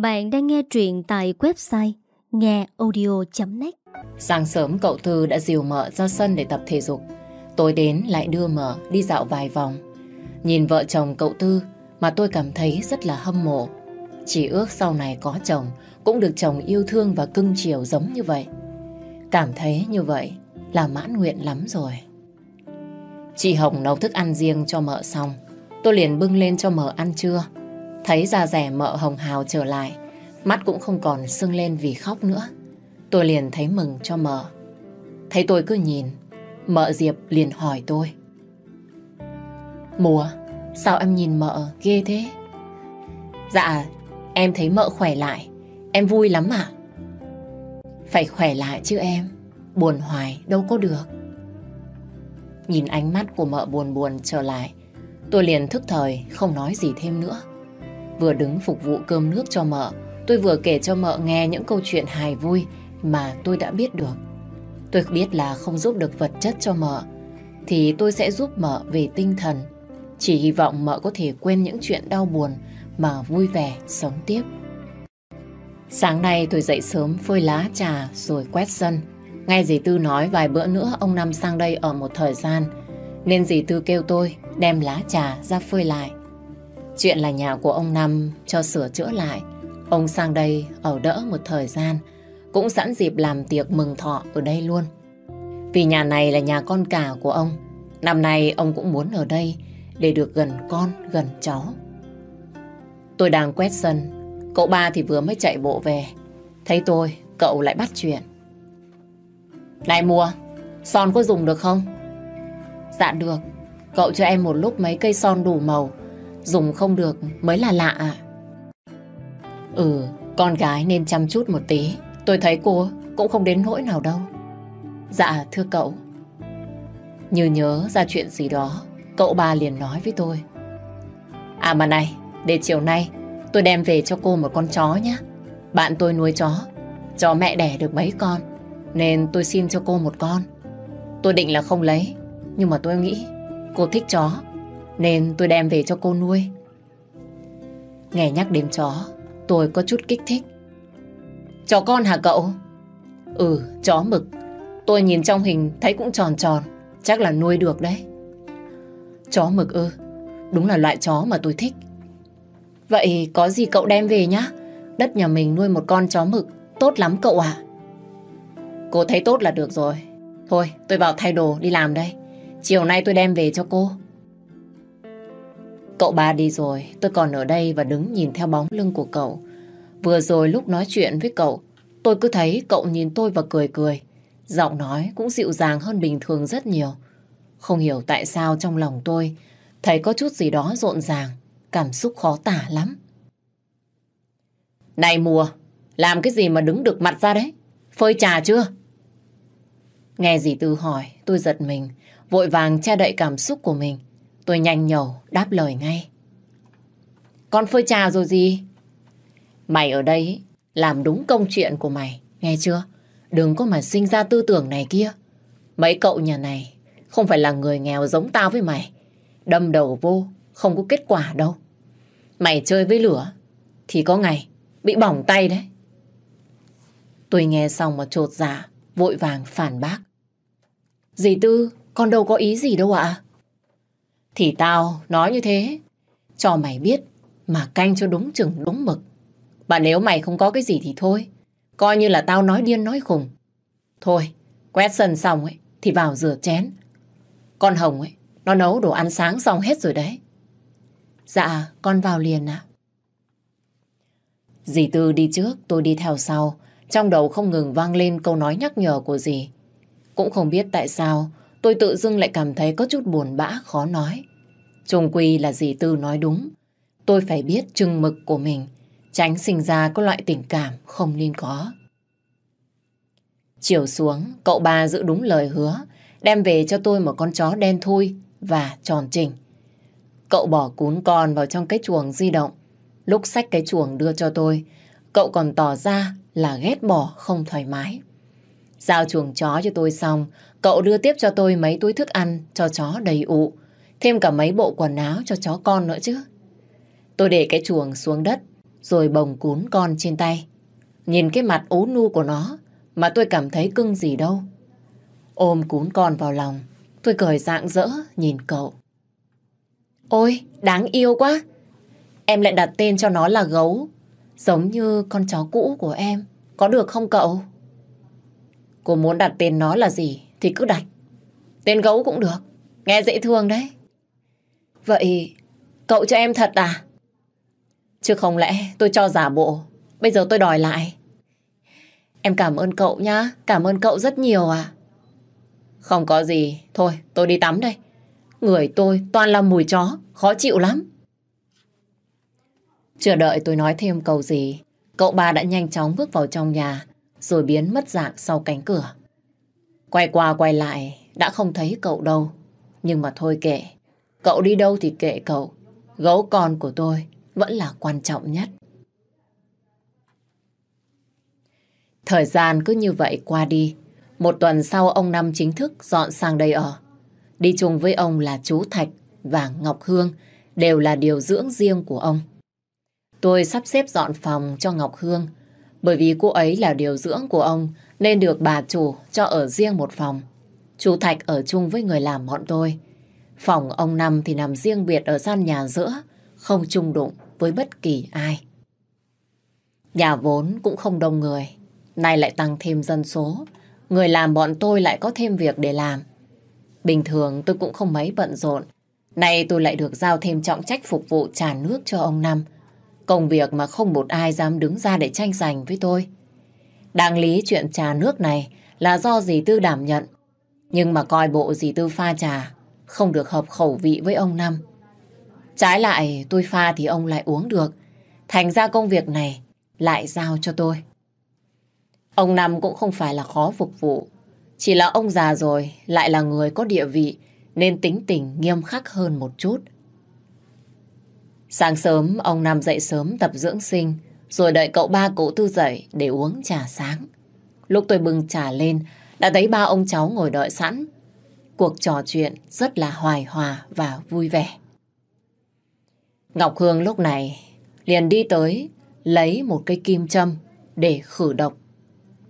Bạn đang nghe truyện tại website ngheaudio.net Sáng sớm, cậu Tư đã dìu mợ ra sân để tập thể dục. Tối đến, lại đưa mợ đi dạo vài vòng. Nhìn vợ chồng cậu Tư mà tôi cảm thấy rất là hâm mộ. Chỉ ước sau này có chồng cũng được chồng yêu thương và cưng chiều giống như vậy. Cảm thấy như vậy là mãn nguyện lắm rồi. Chị Hồng nấu thức ăn riêng cho mợ xong. Tôi liền bưng lên cho mợ ăn trưa. Thấy da rẻ mợ hồng hào trở lại, mắt cũng không còn sưng lên vì khóc nữa. Tôi liền thấy mừng cho mợ. Thấy tôi cứ nhìn, mợ Diệp liền hỏi tôi. Mùa, sao em nhìn mợ ghê thế? Dạ, em thấy mợ khỏe lại, em vui lắm ạ. Phải khỏe lại chứ em, buồn hoài đâu có được. Nhìn ánh mắt của mợ buồn buồn trở lại, tôi liền thức thời không nói gì thêm nữa. Vừa đứng phục vụ cơm nước cho mợ, tôi vừa kể cho mợ nghe những câu chuyện hài vui mà tôi đã biết được. Tôi biết là không giúp được vật chất cho mợ, thì tôi sẽ giúp mợ về tinh thần. Chỉ hy vọng mợ có thể quên những chuyện đau buồn mà vui vẻ sống tiếp. Sáng nay tôi dậy sớm phơi lá trà rồi quét sân. Ngay dì Tư nói vài bữa nữa ông Năm sang đây ở một thời gian, nên dì Tư kêu tôi đem lá trà ra phơi lại. Chuyện là nhà của ông Năm cho sửa chữa lại. Ông sang đây ở đỡ một thời gian, cũng sẵn dịp làm tiệc mừng thọ ở đây luôn. Vì nhà này là nhà con cả của ông, năm nay ông cũng muốn ở đây để được gần con, gần cháu. Tôi đang quét sân, cậu ba thì vừa mới chạy bộ về. Thấy tôi, cậu lại bắt chuyện. Này mua, son có dùng được không? Dạ được, cậu cho em một lúc mấy cây son đủ màu, dùng không được mới là lạ ạ. Ừ, con gái nên chăm chút một tí. Tôi thấy cô cũng không đến nỗi nào đâu. Dạ, thưa cậu. Như nhớ ra chuyện gì đó, cậu ba liền nói với tôi. À mà này, để chiều nay tôi đem về cho cô một con chó nhé. Bạn tôi nuôi chó, chó mẹ đẻ được mấy con, nên tôi xin cho cô một con. Tôi định là không lấy, nhưng mà tôi nghĩ cô thích chó, nên tôi đem về cho cô nuôi. Nghe nhắc đến chó, tôi có chút kích thích. Chó con hả cậu? Ừ, chó mực. Tôi nhìn trong hình thấy cũng tròn tròn, chắc là nuôi được đấy. Chó mực ư, đúng là loại chó mà tôi thích. Vậy có gì cậu đem về nhá? Đất nhà mình nuôi một con chó mực, tốt lắm cậu ạ. Cô thấy tốt là được rồi. Thôi, tôi vào thay đồ đi làm đây. Chiều nay tôi đem về cho cô. Cậu ba đi rồi, tôi còn ở đây và đứng nhìn theo bóng lưng của cậu. Vừa rồi lúc nói chuyện với cậu, tôi cứ thấy cậu nhìn tôi và cười cười. Giọng nói cũng dịu dàng hơn bình thường rất nhiều. Không hiểu tại sao trong lòng tôi thấy có chút gì đó rộn ràng, cảm xúc khó tả lắm. Này mùa, làm cái gì mà đứng được mặt ra đấy? Phơi trà chưa? Nghe dì Tư hỏi, tôi giật mình, vội vàng che đậy cảm xúc của mình. Tôi nhanh nhẩu, đáp lời ngay. Con phơi trà rồi gì? Mày ở đây làm đúng công chuyện của mày, nghe chưa? Đừng có mà sinh ra tư tưởng này kia. Mấy cậu nhà này không phải là người nghèo giống tao với mày. Đâm đầu vô, không có kết quả đâu. Mày chơi với lửa, thì có ngày bị bỏng tay đấy. Tôi nghe xong mà trột dạ, vội vàng phản bác. Dì Tư, con đâu có ý gì đâu ạ. Thì tao nói như thế, cho mày biết mà canh cho đúng chừng đúng mực. Và nếu mày không có cái gì thì thôi, coi như là tao nói điên nói khùng. Thôi, quét sân xong ấy, thì vào rửa chén. Con Hồng ấy, nó nấu đồ ăn sáng xong hết rồi đấy. Dạ, con vào liền ạ. Dì Tư đi trước, tôi đi theo sau. Trong đầu không ngừng vang lên câu nói nhắc nhở của dì. Cũng không biết tại sao tôi tự dưng lại cảm thấy có chút buồn bã khó nói. Trung quy là dì Tư nói đúng. Tôi phải biết chừng mực của mình, tránh sinh ra có loại tình cảm không nên có. Chiều xuống, cậu ba giữ đúng lời hứa, đem về cho tôi một con chó đen thui và tròn trình. Cậu bỏ cún con vào trong cái chuồng di động. Lúc xách cái chuồng đưa cho tôi, cậu còn tỏ ra là ghét bỏ không thoải mái. Giao chuồng chó cho tôi xong, cậu đưa tiếp cho tôi mấy túi thức ăn cho chó đầy ụ, thêm cả mấy bộ quần áo cho chó con nữa chứ. Tôi để cái chuồng xuống đất, rồi bồng cún con trên tay. Nhìn cái mặt ố nu của nó mà tôi cảm thấy cưng gì đâu. Ôm cún con vào lòng, tôi cười rạng rỡ nhìn cậu. Ôi, đáng yêu quá! Em lại đặt tên cho nó là gấu, giống như con chó cũ của em. Có được không cậu? Cô muốn đặt tên nó là gì thì cứ đặt. Tên gấu cũng được. Nghe dễ thương đấy. Vậy cậu cho em thật à? Chứ không lẽ tôi cho giả bộ. Bây giờ tôi đòi lại. Em cảm ơn cậu nhá. Cảm ơn cậu rất nhiều à. Không có gì. Thôi, tôi đi tắm đây. Người tôi toàn là mùi chó. Khó chịu lắm. Chưa đợi tôi nói thêm câu gì. Cậu ba đã nhanh chóng bước vào trong nhà, rồi biến mất dạng sau cánh cửa. Quay qua quay lại, đã không thấy cậu đâu. Nhưng mà thôi kệ. Cậu đi đâu thì kệ cậu. Gấu con của tôi vẫn là quan trọng nhất. Thời gian cứ như vậy qua đi. Một tuần sau ông Năm chính thức dọn sang đây ở. Đi chung với ông là chú Thạch và Ngọc Hương đều là điều dưỡng riêng của ông. Tôi sắp xếp dọn phòng cho Ngọc Hương bởi vì cô ấy là điều dưỡng của ông, nên được bà chủ cho ở riêng một phòng. Chú Thạch ở chung với người làm bọn tôi. Phòng ông Năm thì nằm riêng biệt ở gian nhà giữa, không chung đụng với bất kỳ ai. Nhà vốn cũng không đông người, nay lại tăng thêm dân số. Người làm bọn tôi lại có thêm việc để làm. Bình thường tôi cũng không mấy bận rộn. Nay tôi lại được giao thêm trọng trách phục vụ trà nước cho ông Năm. Công việc mà không một ai dám đứng ra để tranh giành với tôi. Đáng lý chuyện trà nước này là do dì Tư đảm nhận. Nhưng mà coi bộ dì Tư pha trà không được hợp khẩu vị với ông Năm. Trái lại, tôi pha thì ông lại uống được. Thành ra công việc này lại giao cho tôi. Ông Năm cũng không phải là khó phục vụ. Chỉ là ông già rồi, lại là người có địa vị, nên tính tình nghiêm khắc hơn một chút. Sáng sớm, ông Năm dậy sớm tập dưỡng sinh, rồi đợi cậu ba cụ tư dậy để uống trà sáng. Lúc tôi bưng trà lên, đã thấy ba ông cháu ngồi đợi sẵn. Cuộc trò chuyện rất là hoài hòa và vui vẻ. Ngọc Hương lúc này liền đi tới lấy một cây kim châm để khử độc.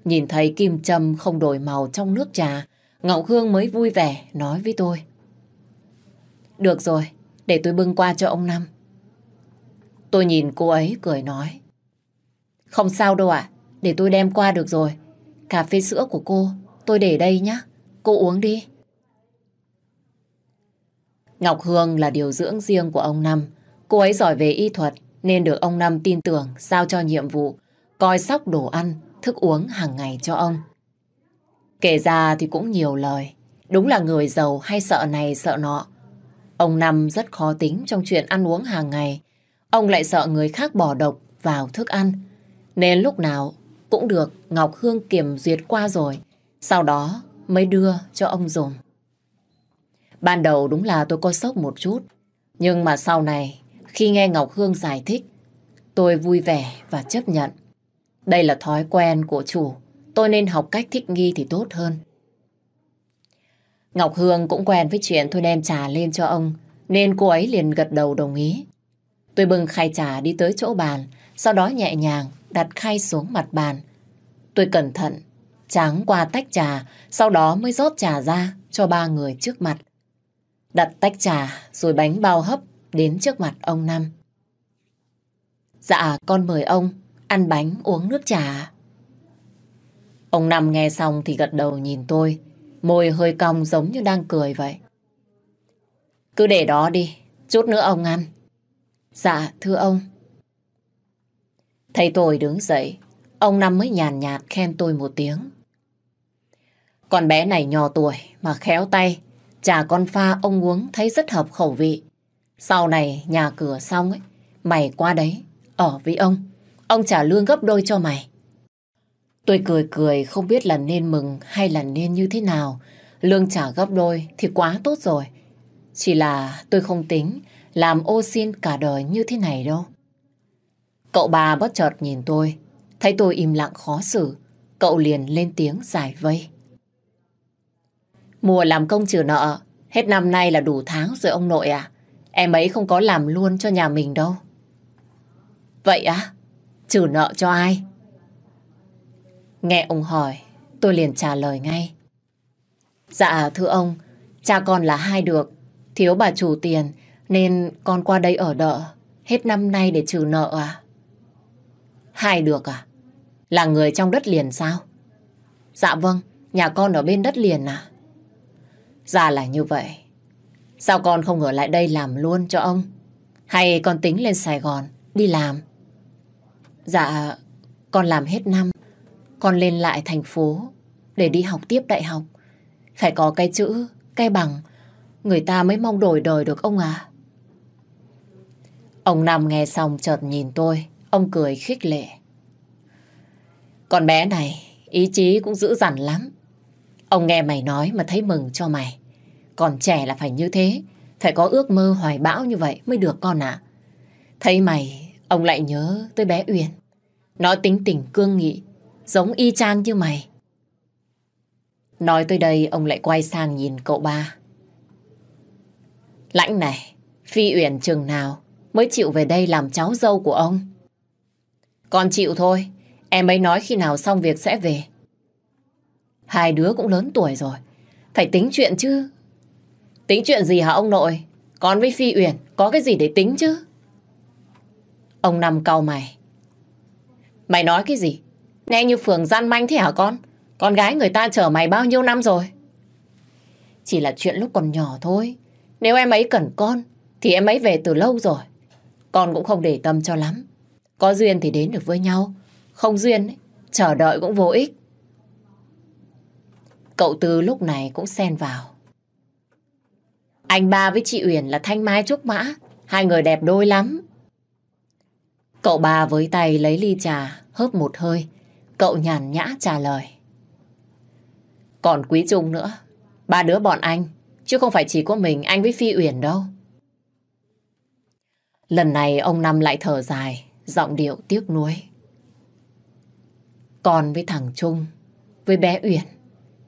Nhìn thấy kim châm không đổi màu trong nước trà, Ngọc Hương mới vui vẻ nói với tôi. Được rồi, để tôi bưng qua cho ông Năm. Tôi nhìn cô ấy cười nói. Không sao đâu ạ, để tôi đem qua được rồi. Cà phê sữa của cô, tôi để đây nhé. Cô uống đi. Ngọc Hương là điều dưỡng riêng của ông Năm. Cô ấy giỏi về y thuật nên được ông Năm tin tưởng giao cho nhiệm vụ coi sóc đồ ăn, thức uống hàng ngày cho ông. Kể ra thì cũng nhiều lời. Đúng là người giàu hay sợ này sợ nọ. Ông Năm rất khó tính trong chuyện ăn uống hàng ngày. Ông lại sợ người khác bỏ độc vào thức ăn. Nên lúc nào cũng được Ngọc Hương kiểm duyệt qua rồi. Sau đó mới đưa cho ông dùng. Ban đầu đúng là tôi có sốc một chút. Nhưng mà sau này, khi nghe Ngọc Hương giải thích, tôi vui vẻ và chấp nhận. Đây là thói quen của chủ, tôi nên học cách thích nghi thì tốt hơn. Ngọc Hương cũng quen với chuyện tôi đem trà lên cho ông, nên cô ấy liền gật đầu đồng ý. Tôi bưng khay trà đi tới chỗ bàn, sau đó nhẹ nhàng đặt khay xuống mặt bàn. Tôi cẩn thận, tráng qua tách trà, sau đó mới rót trà ra cho ba người trước mặt. Đặt tách trà rồi bánh bao hấp đến trước mặt ông Năm. Dạ, con mời ông ăn bánh uống nước trà. Ông Năm nghe xong thì gật đầu nhìn tôi, môi hơi cong giống như đang cười vậy. Cứ để đó đi, chút nữa ông ăn. Dạ, thưa ông. Thấy tôi đứng dậy, ông Năm mới nhàn nhạt khen tôi một tiếng. Con bé này nhỏ tuổi mà khéo tay, trà con pha ông uống thấy rất hợp khẩu vị. Sau này nhà cửa xong ấy, mày qua đấy, ở với ông. Ông trả lương gấp đôi cho mày. Tôi cười cười không biết là nên mừng hay là nên như thế nào. Lương trả gấp đôi thì quá tốt rồi. Chỉ là tôi không tính làm ô xin cả đời như thế này đâu. Cậu bà bất chợt nhìn tôi, thấy tôi im lặng khó xử, cậu liền lên tiếng giải vây. Mùa làm công trừ nợ, hết năm nay là đủ tháng rồi ông nội à. Em ấy không có làm luôn cho nhà mình đâu. Vậy á? Trừ nợ cho ai? Nghe ông hỏi, tôi liền trả lời ngay. Dạ thưa ông, cha con là hai được, thiếu bà chủ tiền nên con qua đây ở đợ, hết năm nay để trừ nợ à? Hai được à? Là người trong đất liền sao? Dạ vâng, nhà con ở bên đất liền à? Ra là như vậy. Sao con không ở lại đây làm luôn cho ông? Hay con tính lên Sài Gòn đi làm? Dạ, con làm hết năm. Con lên lại thành phố để đi học tiếp đại học. Phải có cái chữ, cái bằng, người ta mới mong đổi đời được ông à. Ông Nam nghe xong chợt nhìn tôi, ông cười khích lệ. Con bé này, ý chí cũng dữ dằn lắm. Ông nghe mày nói mà thấy mừng cho mày. Còn trẻ là phải như thế, phải có ước mơ hoài bão như vậy mới được con ạ. Thấy mày, ông lại nhớ tới bé Uyển. Nó tính tình cương nghị, giống y chang như mày. Nói tới đây, ông lại quay sang nhìn cậu ba. Lãnh này, Phi Uyển chừng nào mới chịu về đây làm cháu dâu của ông? Con chịu thôi, em ấy nói khi nào xong việc sẽ về. Hai đứa cũng lớn tuổi rồi, phải tính chuyện chứ. Tính chuyện gì hả ông nội? Con với Phi Uyển có cái gì để tính chứ? Ông Năm cau mày. Mày nói cái gì? Nghe như phường gian manh thế hả con? Con gái người ta chờ mày bao nhiêu năm rồi? Chỉ là chuyện lúc còn nhỏ thôi. Nếu em ấy cần con, thì em ấy về từ lâu rồi. Con cũng không để tâm cho lắm. Có duyên thì đến được với nhau. Không duyên, chờ đợi cũng vô ích. Cậu Tư lúc này cũng xen vào. Anh ba với chị Uyển là thanh mai trúc mã. Hai người đẹp đôi lắm. Cậu ba với tay lấy ly trà, hớp một hơi. Cậu nhàn nhã trả lời. Còn Quý Trung nữa. Ba đứa bọn anh. Chứ không phải chỉ có mình anh với Phi Uyển đâu. Lần này ông Năm lại thở dài, giọng điệu tiếc nuối. Còn với thằng Trung, với bé Uyển,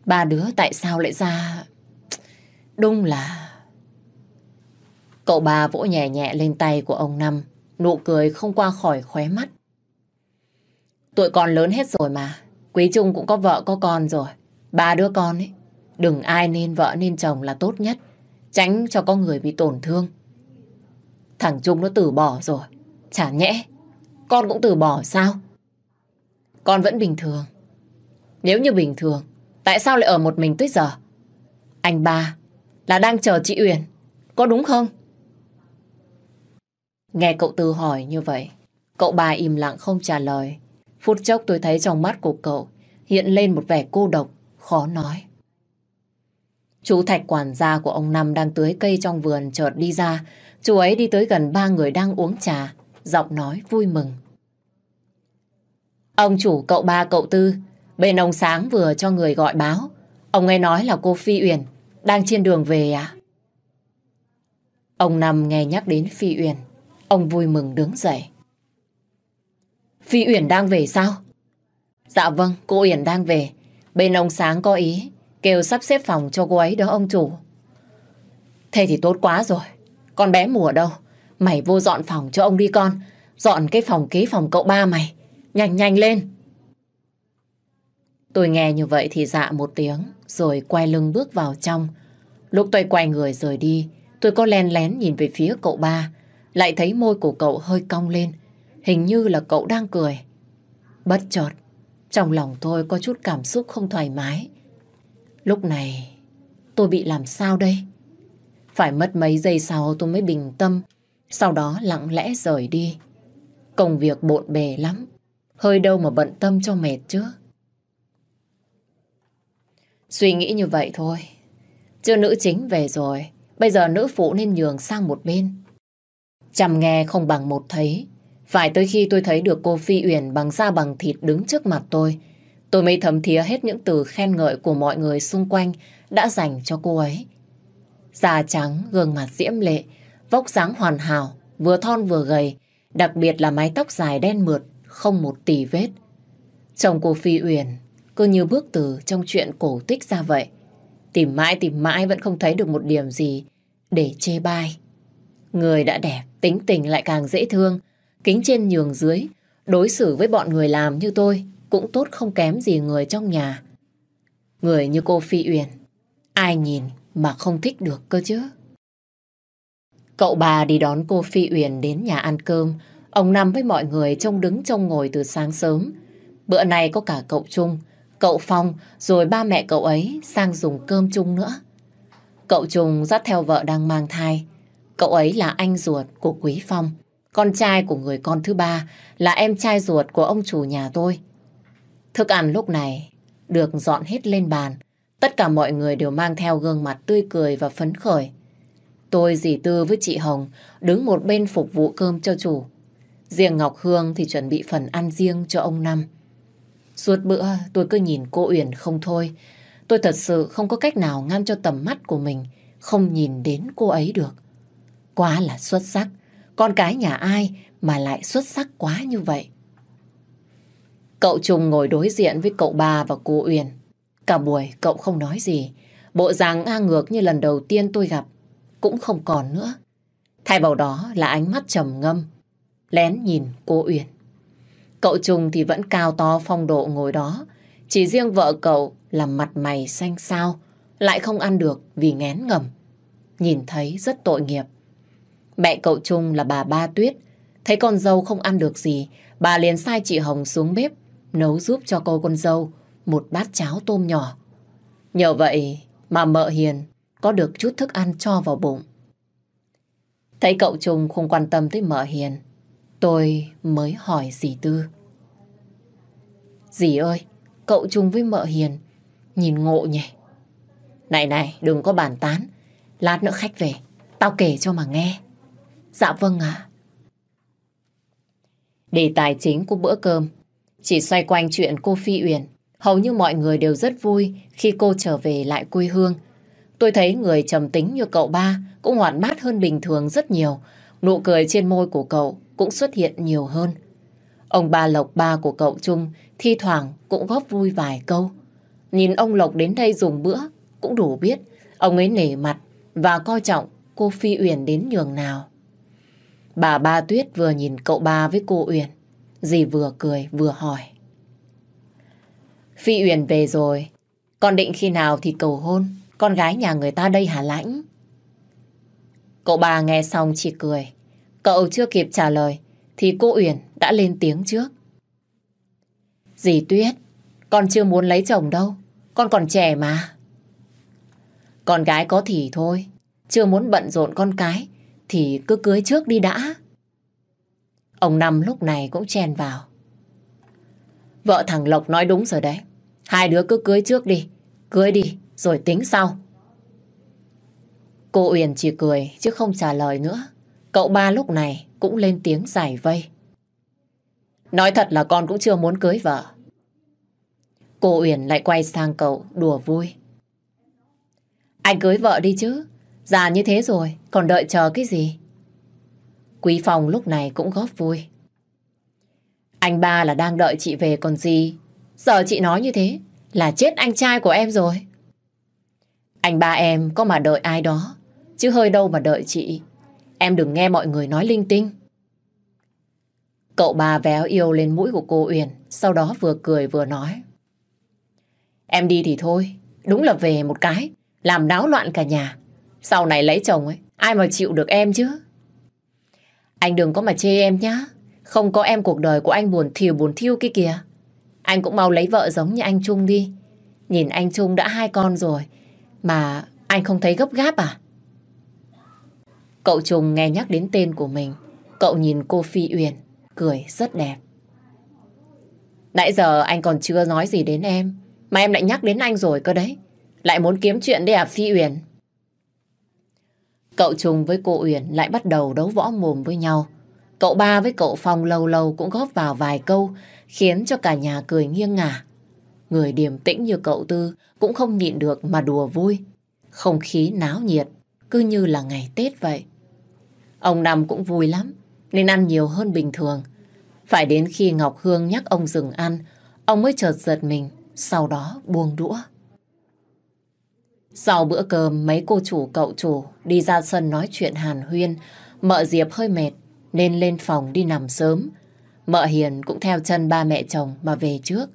ba đứa tại sao lại ra... Đúng là... Cậu ba vỗ nhẹ nhẹ lên tay của ông Năm, nụ cười không qua khỏi khóe mắt. Tụi con lớn hết rồi mà, Quý Trung cũng có vợ có con rồi. Ba đứa con ấy, đừng ai nên vợ nên chồng là tốt nhất, tránh cho có người bị tổn thương. Thằng Trung nó từ bỏ rồi, chả nhẽ, con cũng từ bỏ sao? Con vẫn bình thường. Nếu như bình thường, tại sao lại ở một mình tới giờ? Anh ba là đang chờ chị Uyển, có đúng không? Nghe cậu Tư hỏi như vậy, cậu ba im lặng không trả lời. Phút chốc tôi thấy trong mắt của cậu hiện lên một vẻ cô độc, khó nói. Chú Thạch quản gia của ông Năm đang tưới cây trong vườn chợt đi ra. Chú ấy đi tới gần ba người đang uống trà, giọng nói vui mừng. Ông chủ cậu ba cậu tư, bên ông Sáng vừa cho người gọi báo. Ông nghe nói là cô Phi Uyển đang trên đường về à? Ông Năm nghe nhắc đến Phi Uyển, ông vui mừng đứng dậy. Phi Uyển đang về sao? Dạ vâng, cô Uyển đang về. Bên ông Sáng có ý, kêu sắp xếp phòng cho cô ấy đó ông chủ. Thế thì tốt quá rồi. Con bé mùa đâu? Mày vô dọn phòng cho ông đi con. Dọn cái phòng kế phòng cậu ba mày. Nhanh nhanh lên. Tôi nghe như vậy thì dạ một tiếng, rồi quay lưng bước vào trong. Lúc tôi quay người rời đi, tôi có len lén nhìn về phía cậu ba, lại thấy môi của cậu hơi cong lên, hình như là cậu đang cười. Bất chợt, trong lòng tôi có chút cảm xúc không thoải mái. Lúc này, tôi bị làm sao đây? Phải mất mấy giây sau tôi mới bình tâm, sau đó lặng lẽ rời đi. Công việc bộn bề lắm, hơi đâu mà bận tâm cho mệt chứ. Suy nghĩ như vậy thôi. Chưa nữ chính về rồi, bây giờ nữ phụ nên nhường sang một bên. Chăm nghe không bằng một thấy. Phải tới khi tôi thấy được cô Phi Uyển bằng da bằng thịt đứng trước mặt tôi, tôi mới thấm thía hết những từ khen ngợi của mọi người xung quanh đã dành cho cô ấy. Da trắng, gương mặt diễm lệ, vóc dáng hoàn hảo, vừa thon vừa gầy, đặc biệt là mái tóc dài đen mượt, không một tì vết. Chồng cô Phi Uyển cứ như bước từ trong chuyện cổ tích ra vậy. Tìm mãi tìm mãi vẫn không thấy được một điểm gì để chê bai. Người đã đẹp, tính tình lại càng dễ thương, kính trên nhường dưới, đối xử với bọn người làm như tôi cũng tốt không kém gì người trong nhà. Người như cô Phi Uyển, ai nhìn mà không thích được cơ chứ. Cậu bà đi đón cô Phi Uyển đến nhà ăn cơm. Ông Năm với mọi người trông đứng trông ngồi từ sáng sớm. Bữa này có cả cậu Trung, cậu Phong, rồi ba mẹ cậu ấy sang dùng cơm chung nữa. Cậu Trung dắt theo vợ đang mang thai. Cậu ấy là anh ruột của Quý Phong. Con trai của người con thứ ba là em trai ruột của ông chủ nhà tôi. Thức ăn lúc này được dọn hết lên bàn. Tất cả mọi người đều mang theo gương mặt tươi cười và phấn khởi. Tôi dì Tư với chị Hồng, đứng một bên phục vụ cơm cho chủ. Riêng Ngọc Hương thì chuẩn bị phần ăn riêng cho ông Năm. Suốt bữa, tôi cứ nhìn cô Uyển không thôi. Tôi thật sự không có cách nào ngăn cho tầm mắt của mình không nhìn đến cô ấy được. Quá là xuất sắc. Con cái nhà ai mà lại xuất sắc quá như vậy. Cậu Trung ngồi đối diện với cậu bà và cô Uyển. Cả buổi cậu không nói gì. Bộ dáng ngang ngược như lần đầu tiên tôi gặp cũng không còn nữa. Thay vào đó là ánh mắt trầm ngâm, lén nhìn cô Uyển. Cậu Trung thì vẫn cao to phong độ ngồi đó, chỉ riêng vợ cậu là mặt mày xanh xao, lại không ăn được vì ngén ngầm. Nhìn thấy rất tội nghiệp. Mẹ cậu Trung là bà Ba Tuyết, thấy con dâu không ăn được gì, bà liền sai chị Hồng xuống bếp, nấu giúp cho cô con dâu một bát cháo tôm nhỏ. Nhờ vậy mà mợ hiền có được chút thức ăn cho vào bụng. Thấy cậu Trung không quan tâm tới mợ hiền, tôi mới hỏi dì Tư. Dì ơi, cậu Trung với mợ hiền, nhìn ngộ nhỉ? Này này, đừng có bàn tán, lát nữa khách về, tao kể cho mà nghe. Dạ vâng ạ. Đề tài chính của bữa cơm, chỉ xoay quanh chuyện cô Phi Uyển. Hầu như mọi người đều rất vui khi cô trở về lại quê hương. Tôi thấy người trầm tính như cậu ba cũng hoạt bát hơn bình thường rất nhiều. Nụ cười trên môi của cậu cũng xuất hiện nhiều hơn. Ông ba Lộc ba của cậu Trung thi thoảng cũng góp vui vài câu. Nhìn ông Lộc đến đây dùng bữa cũng đủ biết ông ấy nể mặt và coi trọng cô Phi Uyển đến nhường nào. Bà Ba Tuyết vừa nhìn cậu ba với cô Uyển, dì vừa cười vừa hỏi. Phi Uyển về rồi, con định khi nào thì cầu hôn? Con gái nhà người ta đây hả lãnh? Cậu bà nghe xong chỉ cười. Cậu chưa kịp trả lời thì cô Uyển đã lên tiếng trước. Dì Tuyết, con chưa muốn lấy chồng đâu. Con còn trẻ mà. Con gái có thì thôi. Chưa muốn bận rộn con cái thì cứ cưới trước đi đã. Ông Năm lúc này cũng chen vào. Vợ thằng Lộc nói đúng rồi đấy. Hai đứa cứ cưới trước đi. Cưới đi, rồi tính sau. Cô Uyển chỉ cười chứ không trả lời nữa. Cậu ba lúc này cũng lên tiếng giải vây. Nói thật là con cũng chưa muốn cưới vợ. Cô Uyển lại quay sang cậu đùa vui. Anh cưới vợ đi chứ. Già như thế rồi, còn đợi chờ cái gì? Quý Phong lúc này cũng góp vui. Anh ba là đang đợi chị về còn gì. Giờ chị nói như thế là chết anh trai của em rồi. Anh ba em có mà đợi ai đó, chứ hơi đâu mà đợi chị. Em đừng nghe mọi người nói linh tinh. Cậu ba véo yêu lên mũi của cô Uyển, sau đó vừa cười vừa nói. Em đi thì thôi, đúng là về một cái, làm náo loạn cả nhà. Sau này lấy chồng ấy, ai mà chịu được em chứ? Anh đừng có mà chê em nhá. Không có em cuộc đời của anh buồn thiều buồn thiêu kia kìa. Anh cũng mau lấy vợ giống như anh Trung đi. Nhìn anh Trung đã hai con rồi, mà anh không thấy gấp gáp à? Cậu Trung nghe nhắc đến tên của mình. Cậu nhìn cô Phi Uyển, cười rất đẹp. Nãy giờ anh còn chưa nói gì đến em, mà em lại nhắc đến anh rồi cơ đấy. Lại muốn kiếm chuyện đấy à Phi Uyển? Cậu trùng với cô Uyển lại bắt đầu đấu võ mồm với nhau. Cậu ba với cậu Phong lâu lâu cũng góp vào vài câu, khiến cho cả nhà cười nghiêng ngả. Người điềm tĩnh như cậu Tư cũng không nhịn được mà đùa vui. Không khí náo nhiệt, cứ như là ngày Tết vậy. Ông Năm cũng vui lắm, nên ăn nhiều hơn bình thường. Phải đến khi Ngọc Hương nhắc ông dừng ăn, ông mới chợt giật mình, sau đó buông đũa. Sau bữa cơm, mấy cô chủ cậu chủ đi ra sân nói chuyện hàn huyên. Mợ Diệp hơi mệt, nên lên phòng đi nằm sớm. mợ Hiền cũng theo chân ba mẹ chồng mà về trước.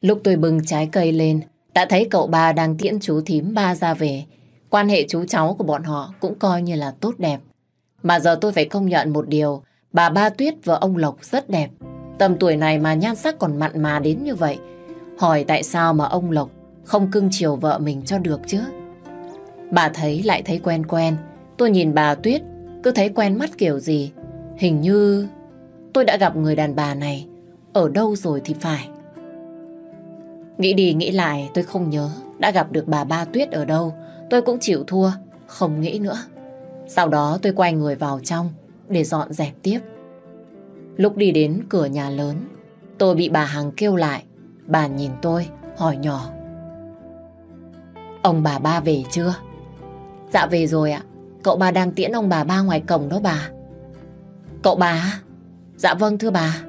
Lúc tôi bưng trái cây lên, đã thấy cậu ba đang tiễn chú thím ba ra về. Quan hệ chú cháu của bọn họ cũng coi như là tốt đẹp. Mà giờ tôi phải công nhận một điều, bà Ba Tuyết vợ ông Lộc rất đẹp. Tầm tuổi này mà nhan sắc còn mặn mà đến như vậy. Hỏi tại sao mà ông Lộc không cưng chiều vợ mình cho được chứ? Bà thấy lại thấy quen quen. Tôi nhìn bà Tuyết, cứ thấy quen mắt kiểu gì. Hình như tôi đã gặp người đàn bà này ở đâu rồi thì phải. Nghĩ đi nghĩ lại tôi không nhớ đã gặp được bà Ba Tuyết ở đâu. Tôi cũng chịu thua, không nghĩ nữa. Sau đó tôi quay người vào trong để dọn dẹp tiếp. Lúc đi đến cửa nhà lớn, tôi bị bà Hằng kêu lại. Bà nhìn tôi, hỏi nhỏ. Ông bà ba về chưa? Dạ về rồi ạ. Cậu ba đang tiễn ông bà ba ngoài cổng đó bà. Cậu bà? Dạ vâng thưa bà.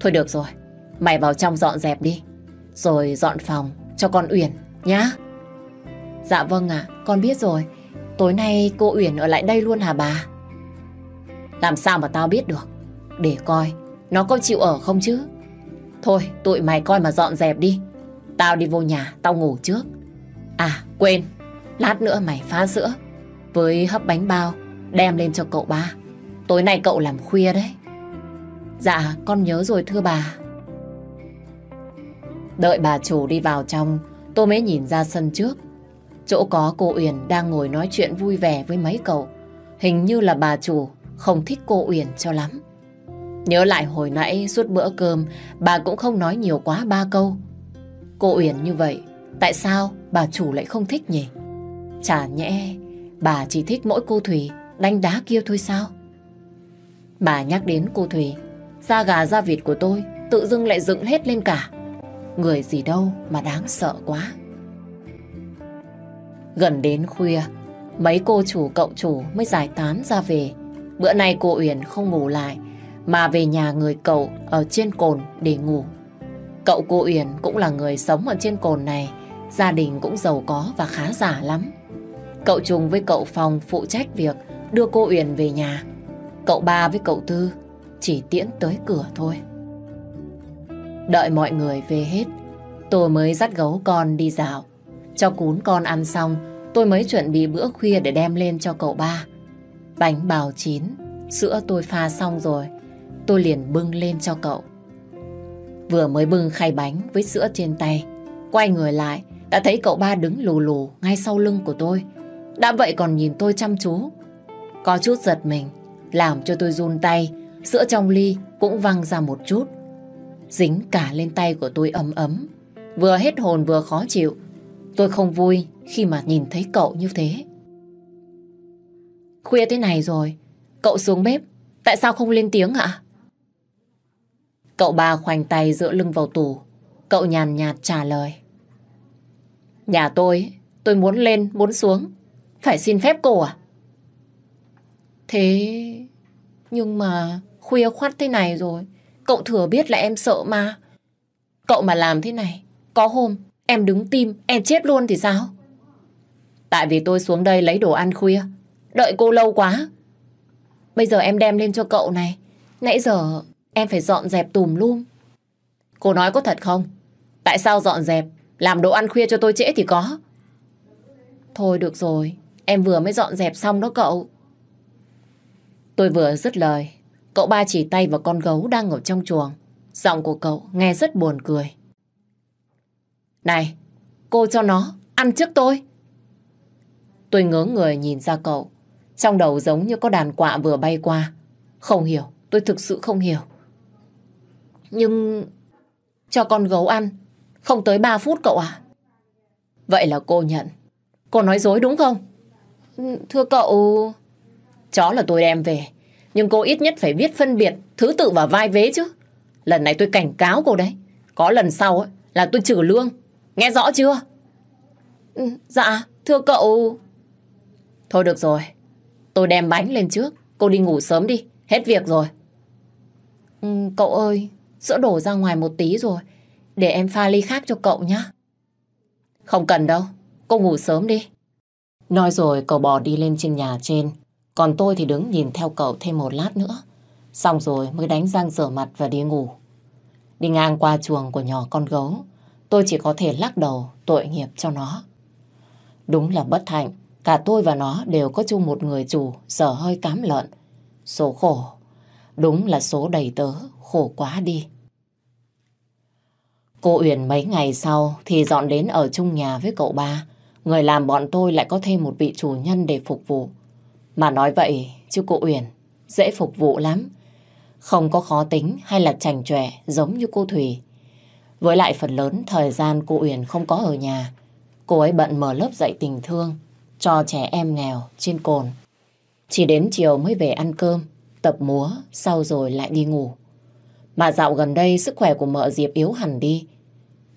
Thôi được rồi, mày vào trong dọn dẹp đi. Rồi dọn phòng cho con Uyển nhá. Dạ vâng ạ, con biết rồi. Tối nay cô Uyển ở lại đây luôn hả bà? Làm sao mà tao biết được? Để coi, nó có chịu ở không chứ? Thôi, tụi mày coi mà dọn dẹp đi. Tao đi vô nhà, tao ngủ trước. À, quên, lát nữa mày phá sữa với hấp bánh bao đem lên cho cậu ba. Tối nay cậu làm khuya đấy. Dạ, con nhớ rồi thưa bà. Đợi bà chủ đi vào trong, tôi mới nhìn ra sân trước. Chỗ có cô Uyển đang ngồi nói chuyện vui vẻ với mấy cậu. Hình như là bà chủ không thích cô Uyển cho lắm. Nhớ lại hồi nãy suốt bữa cơm, bà cũng không nói nhiều quá ba câu. Cô Uyển như vậy, tại sao bà chủ lại không thích nhỉ? Chả nhẽ bà chỉ thích mỗi cô Thủy đánh đá kia thôi sao? Bà nhắc đến cô Thủy, da gà da vịt của tôi tự dưng lại dựng hết lên cả. Người gì đâu mà đáng sợ quá. Gần đến khuya, mấy cô chủ cậu chủ mới giải tán ra về. Bữa nay cô Uyển không ngủ lại, mà về nhà người cậu ở trên cồn để ngủ. Cậu cô Uyển cũng là người sống ở trên cồn này, gia đình cũng giàu có và khá giả lắm. Cậu Trùng với cậu Phòng phụ trách việc đưa cô Uyển về nhà. Cậu ba với cậu Tư chỉ tiễn tới cửa thôi. Đợi mọi người về hết, tôi mới dắt gấu con đi dạo. Cho cún con ăn xong, tôi mới chuẩn bị bữa khuya để đem lên cho cậu ba. Bánh bào chín, sữa tôi pha xong rồi, tôi liền bưng lên cho cậu. Vừa mới bưng khay bánh với sữa trên tay, quay người lại, đã thấy cậu ba đứng lù lù ngay sau lưng của tôi. Đã vậy còn nhìn tôi chăm chú. Có chút giật mình, làm cho tôi run tay, sữa trong ly cũng văng ra một chút. Dính cả lên tay của tôi ấm ấm. Vừa hết hồn vừa khó chịu. Tôi không vui khi mà nhìn thấy cậu như thế. Khuya thế này rồi, cậu xuống bếp, tại sao không lên tiếng ạ? Cậu ba khoanh tay dựa lưng vào tủ, cậu nhàn nhạt trả lời. Nhà tôi, tôi muốn lên, muốn xuống, phải xin phép cô à? Thế... Nhưng mà khuya khoắt thế này rồi, cậu thừa biết là em sợ mà. Cậu mà làm thế này, có hôm em đứng tim, em chết luôn thì sao? Tại vì tôi xuống đây lấy đồ ăn khuya, đợi cô lâu quá. Bây giờ em đem lên cho cậu này, nãy giờ em phải dọn dẹp tùm lum. Cô nói có thật không? Tại sao dọn dẹp, làm đồ ăn khuya cho tôi trễ thì có. Thôi được rồi, em vừa mới dọn dẹp xong đó cậu. Tôi vừa dứt lời, cậu ba chỉ tay vào con gấu đang ở trong chuồng. Giọng của cậu nghe rất buồn cười. Này, cô cho nó ăn trước tôi. Tôi ngớ người nhìn ra cậu. Trong đầu giống như có đàn quạ vừa bay qua. Không hiểu, tôi thực sự không hiểu. Nhưng cho con gấu ăn không tới 3 phút cậu à? Vậy là cô nhận. Cô nói dối đúng không? Thưa cậu... Chó là tôi đem về. Nhưng cô ít nhất phải biết phân biệt thứ tự và vai vế chứ. Lần này tôi cảnh cáo cô đấy. Có lần sau ấy, là tôi trừ lương. Nghe rõ chưa? Ừ, dạ, thưa cậu... Thôi được rồi. Tôi đem bánh lên trước. Cô đi ngủ sớm đi. Hết việc rồi. Ừ, cậu ơi, sữa đổ ra ngoài một tí rồi. Để em pha ly khác cho cậu nhé. Không cần đâu. Cô ngủ sớm đi. Nói rồi cậu bò đi lên trên nhà trên. Còn tôi thì đứng nhìn theo cậu thêm một lát nữa. Xong rồi mới đánh răng rửa mặt và đi ngủ. Đi ngang qua chuồng của nhỏ con gấu, tôi chỉ có thể lắc đầu tội nghiệp cho nó. Đúng là bất hạnh, cả tôi và nó đều có chung một người chủ dở hơi cám lợn. Số khổ, đúng là số đầy tớ, khổ quá đi. Cô Uyển mấy ngày sau thì dọn đến ở chung nhà với cậu ba. Người làm bọn tôi lại có thêm một vị chủ nhân để phục vụ. Mà nói vậy, chứ cô Uyển dễ phục vụ lắm. Không có khó tính hay là chảnh chọe giống như cô Thùy. Với lại phần lớn thời gian cô Uyển không có ở nhà. Cô ấy bận mở lớp dạy tình thương cho trẻ em nghèo trên cồn. Chỉ đến chiều mới về ăn cơm, tập múa, sau rồi lại đi ngủ. Mà dạo gần đây sức khỏe của mợ Diệp yếu hẳn đi.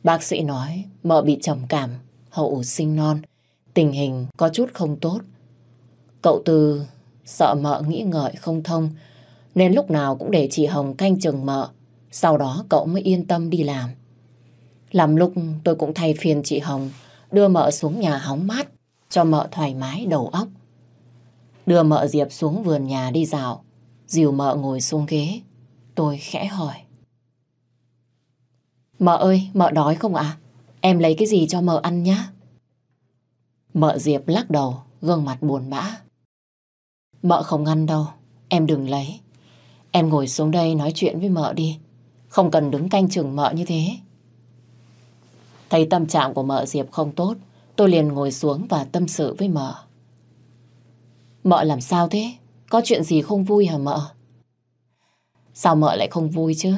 Bác sĩ nói mợ bị trầm cảm, hậu sinh non, tình hình có chút không tốt. Cậu Tư sợ mợ nghĩ ngợi không thông, nên lúc nào cũng để chị Hồng canh chừng mợ, sau đó cậu mới yên tâm đi làm. Làm lúc tôi cũng thay phiền chị Hồng đưa mợ xuống nhà hóng mát cho mợ thoải mái đầu óc. Đưa mợ Diệp xuống vườn nhà đi dạo, dìu mợ ngồi xuống ghế. Tôi khẽ hỏi. Mợ ơi, mợ đói không ạ? Em lấy cái gì cho mợ ăn nhá? Mợ Diệp lắc đầu, gương mặt buồn bã. Mợ không ăn đâu, em đừng lấy. Em ngồi xuống đây nói chuyện với mợ đi. Không cần đứng canh chừng mợ như thế. Thấy tâm trạng của mợ Diệp không tốt, tôi liền ngồi xuống và tâm sự với mợ. Mợ làm sao thế? Có chuyện gì không vui hả mợ? Sao mợ lại không vui chứ?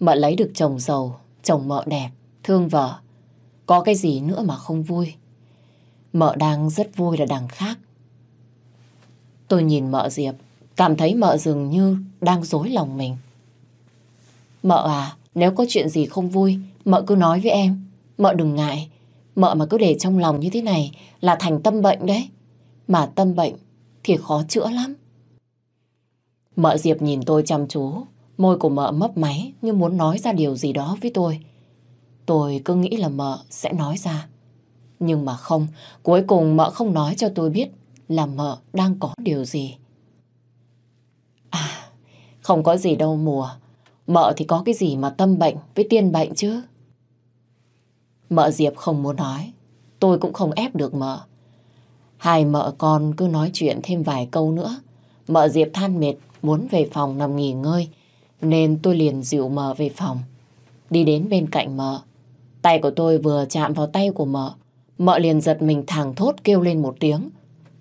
Mợ lấy được chồng giàu, chồng mợ đẹp, thương vợ. Có cái gì nữa mà không vui? Mợ đang rất vui là đằng khác. Tôi nhìn mợ Diệp, cảm thấy mợ dường như đang dối lòng mình. Mợ à, nếu có chuyện gì không vui, mợ cứ nói với em. Mợ đừng ngại. Mợ mà cứ để trong lòng như thế này là thành tâm bệnh đấy. Mà tâm bệnh thì khó chữa lắm. Mợ Diệp nhìn tôi chăm chú, môi của mợ mấp máy như muốn nói ra điều gì đó với tôi. Tôi cứ nghĩ là mợ sẽ nói ra. Nhưng mà không, cuối cùng mợ không nói cho tôi biết là mợ đang có điều gì. À, không có gì đâu mùa. Mợ thì có cái gì mà tâm bệnh với tiên bệnh chứ. Mợ Diệp không muốn nói. Tôi cũng không ép được mợ. Hai mợ con cứ nói chuyện thêm vài câu nữa. Mợ Diệp than mệt, muốn về phòng nằm nghỉ ngơi. Nên tôi liền dịu mờ về phòng. Đi đến bên cạnh mợ. Tay của tôi vừa chạm vào tay của mợ. Mợ liền giật mình thẳng thốt kêu lên một tiếng.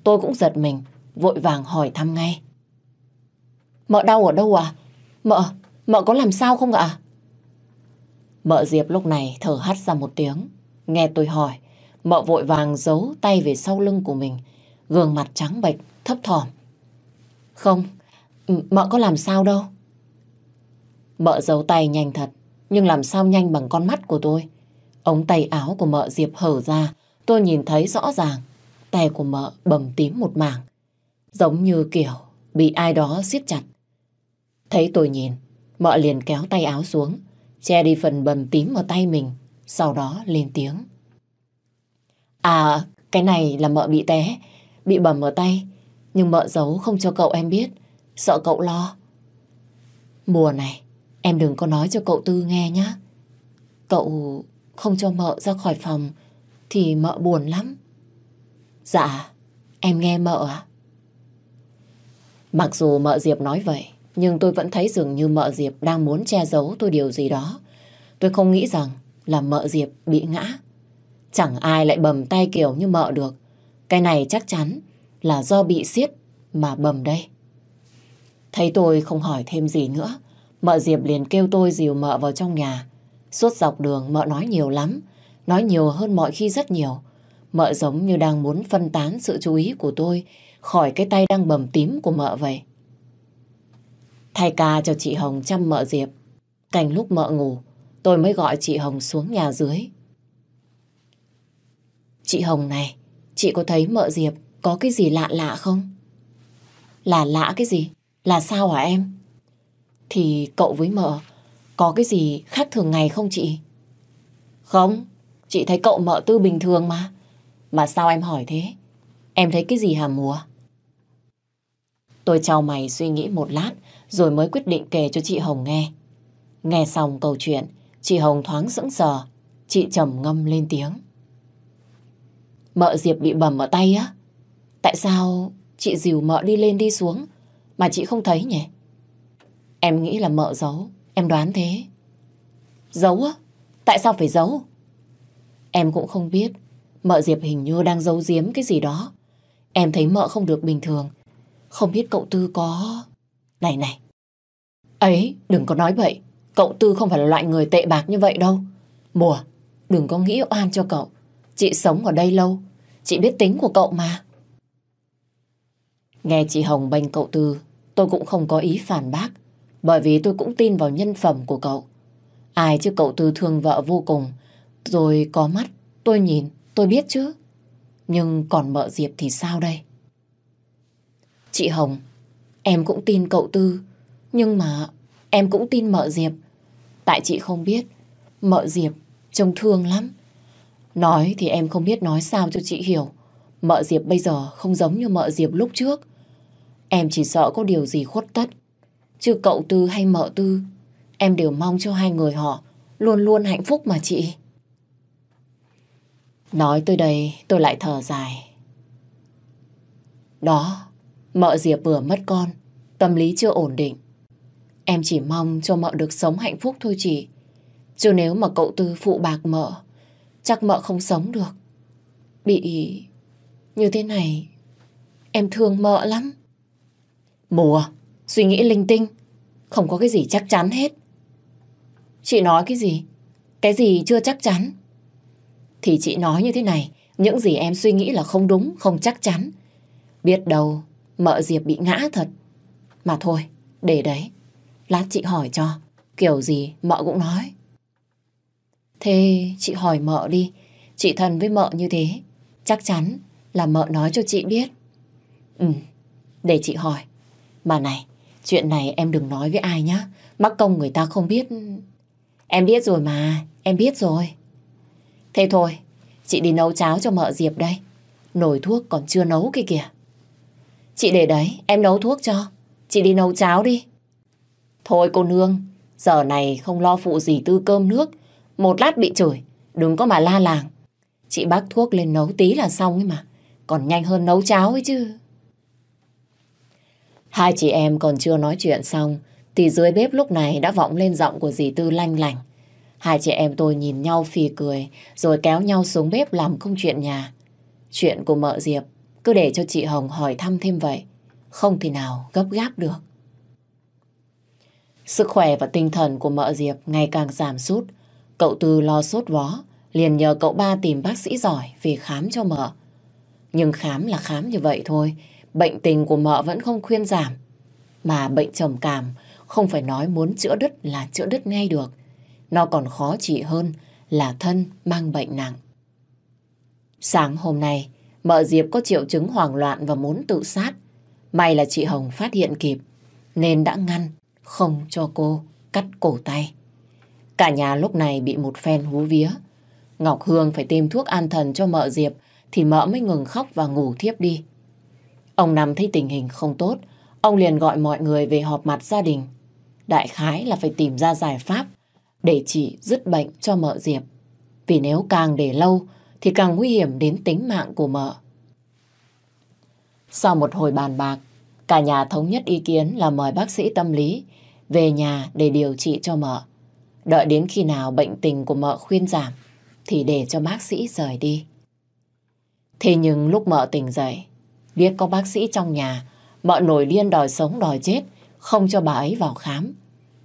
Tôi cũng giật mình, vội vàng hỏi thăm ngay. Mợ đau ở đâu à? Mợ, mợ có làm sao không ạ? Mợ Diệp lúc này thở hắt ra một tiếng. Nghe tôi hỏi, mợ vội vàng giấu tay về sau lưng của mình, gương mặt trắng bệch, thấp thỏm. Không, mợ có làm sao đâu. Mợ giấu tay nhanh thật, nhưng làm sao nhanh bằng con mắt của tôi. Ống tay áo của mợ Diệp hở ra, tôi nhìn thấy rõ ràng. Tay của mợ bầm tím một mảng, giống như kiểu bị ai đó siết chặt. Thấy tôi nhìn, mợ liền kéo tay áo xuống, che đi phần bầm tím ở tay mình, sau đó lên tiếng. À, cái này là mợ bị té, bị bầm ở tay, nhưng mợ giấu không cho cậu em biết, sợ cậu lo. Mùa này, em đừng có nói cho cậu Tư nghe nhá. Cậu không cho mợ ra khỏi phòng thì mợ buồn lắm. Dạ, em nghe mợ ạ. Mặc dù mợ Diệp nói vậy, nhưng tôi vẫn thấy dường như mợ Diệp đang muốn che giấu tôi điều gì đó. Tôi không nghĩ rằng là mợ Diệp bị ngã. Chẳng ai lại bầm tay kiểu như mợ được. Cái này chắc chắn là do bị siết mà bầm đây. Thấy tôi không hỏi thêm gì nữa, mợ Diệp liền kêu tôi dìu mợ vào trong nhà. Suốt dọc đường mợ nói nhiều lắm, nói nhiều hơn mọi khi rất nhiều. Mợ giống như đang muốn phân tán sự chú ý của tôi khỏi cái tay đang bầm tím của mợ vậy. Thay ca cho chị Hồng chăm mợ Diệp. Cành lúc mợ ngủ, tôi mới gọi chị Hồng xuống nhà dưới. Chị Hồng này, chị có thấy mợ Diệp có cái gì lạ lạ không? Là lạ cái gì? Là sao hả em? Thì cậu với mợ có cái gì khác thường ngày không chị? Không, chị thấy cậu mợ tư bình thường mà. Mà sao em hỏi thế? Em thấy cái gì hả mùa? Tôi trao mày suy nghĩ một lát rồi mới quyết định kể cho chị Hồng nghe. Nghe xong câu chuyện, chị Hồng thoáng sững sờ, chị trầm ngâm lên tiếng. Mợ Diệp bị bầm ở tay á? Tại sao chị dìu mợ đi lên đi xuống mà chị không thấy nhỉ? Em nghĩ là mợ giấu, em đoán thế. Giấu á? Tại sao phải giấu? Em cũng không biết, mợ Diệp hình như đang giấu giếm cái gì đó. Em thấy mợ không được bình thường, không biết cậu Tư có... Này này, ấy đừng có nói vậy, cậu Tư không phải là loại người tệ bạc như vậy đâu. Mùa, đừng có nghĩ oan cho cậu. Chị sống ở đây lâu, chị biết tính của cậu mà. Nghe chị Hồng bênh cậu Tư, tôi cũng không có ý phản bác, bởi vì tôi cũng tin vào nhân phẩm của cậu. Ai chứ cậu Tư thương vợ vô cùng, rồi có mắt, tôi nhìn, tôi biết chứ. Nhưng còn mợ Diệp thì sao đây? Chị Hồng, em cũng tin cậu Tư, nhưng mà em cũng tin mợ Diệp. Tại chị không biết, mợ Diệp trông thương lắm. Nói thì em không biết nói sao cho chị hiểu. Mợ Diệp bây giờ không giống như mợ Diệp lúc trước. Em chỉ sợ có điều gì khuất tất. Chứ cậu Tư hay mợ Tư, em đều mong cho hai người họ luôn luôn hạnh phúc mà chị. Nói tới đây tôi lại thở dài. Đó, mợ Diệp vừa mất con, tâm lý chưa ổn định. Em chỉ mong cho mợ được sống hạnh phúc thôi chị. Chứ nếu mà cậu Tư phụ bạc mợ, chắc mợ không sống được. Bị như thế này, em thương mợ lắm. Mùa, suy nghĩ linh tinh, không có cái gì chắc chắn hết. Chị nói cái gì? Cái gì chưa chắc chắn? Thì chị nói như thế này, những gì em suy nghĩ là không đúng, không chắc chắn. Biết đâu, mợ Diệp bị ngã thật. Mà thôi, để đấy. Lát chị hỏi cho, kiểu gì mợ cũng nói. Thế chị hỏi mợ đi, chị thân với mợ như thế, chắc chắn là mợ nói cho chị biết. Ừ, để chị hỏi. Mà này, chuyện này em đừng nói với ai nhá, mắc công người ta không biết. Em biết rồi mà, em biết rồi. Thế thôi, chị đi nấu cháo cho mợ Diệp đây. Nồi thuốc còn chưa nấu kia kìa. Chị để đấy, em nấu thuốc cho. Chị đi nấu cháo đi. Thôi cô nương, giờ này không lo phụ gì tư cơm nước. Một lát bị chửi, đừng có mà la làng. Chị bác thuốc lên nấu tí là xong ấy mà. Còn nhanh hơn nấu cháo ấy chứ. Hai chị em còn chưa nói chuyện xong, thì dưới bếp lúc này đã vọng lên giọng của dì Tư lanh lành. Hai chị em tôi nhìn nhau phì cười, rồi kéo nhau xuống bếp làm công chuyện nhà. Chuyện của mợ Diệp, cứ để cho chị Hồng hỏi thăm thêm vậy. Không thì nào gấp gáp được. Sức khỏe và tinh thần của mợ Diệp ngày càng giảm sút. Cậu Tư lo sốt vó, liền nhờ cậu ba tìm bác sĩ giỏi về khám cho mợ. Nhưng khám là khám như vậy thôi, bệnh tình của mợ vẫn không khuyên giảm. Mà bệnh trầm cảm không phải nói muốn chữa đứt là chữa đứt ngay được. Nó còn khó trị hơn là thân mang bệnh nặng. Sáng hôm nay, mợ Diệp có triệu chứng hoảng loạn và muốn tự sát. May là chị Hồng phát hiện kịp, nên đã ngăn, không cho cô cắt cổ tay. Cả nhà lúc này bị một phen hú vía. Ngọc Hương phải tìm thuốc an thần cho mợ Diệp thì mợ mới ngừng khóc và ngủ thiếp đi. Ông Năm thấy tình hình không tốt, ông liền gọi mọi người về họp mặt gia đình. Đại khái là phải tìm ra giải pháp để trị dứt bệnh cho mợ Diệp. Vì nếu càng để lâu thì càng nguy hiểm đến tính mạng của mợ. Sau một hồi bàn bạc, cả nhà thống nhất ý kiến là mời bác sĩ tâm lý về nhà để điều trị cho mợ. Đợi đến khi nào bệnh tình của mợ khuyên giảm thì để cho bác sĩ rời đi. Thế nhưng lúc mợ tỉnh dậy, biết có bác sĩ trong nhà, mợ nổi điên đòi sống đòi chết, không cho bà ấy vào khám.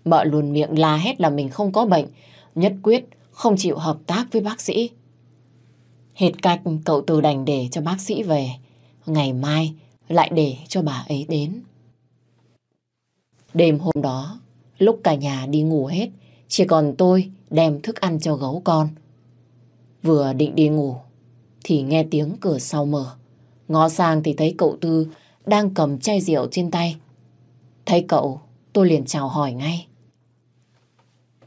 Mợ luôn miệng la hét là mình không có bệnh, nhất quyết không chịu hợp tác với bác sĩ. Hệt cách cậu từ đành để cho bác sĩ về, ngày mai lại để cho bà ấy đến. Đêm hôm đó, lúc cả nhà đi ngủ hết, chỉ còn tôi đem thức ăn cho gấu con. Vừa định đi ngủ, thì nghe tiếng cửa sau mở. Ngó sang thì thấy cậu Tư đang cầm chai rượu trên tay. Thấy cậu, tôi liền chào hỏi ngay.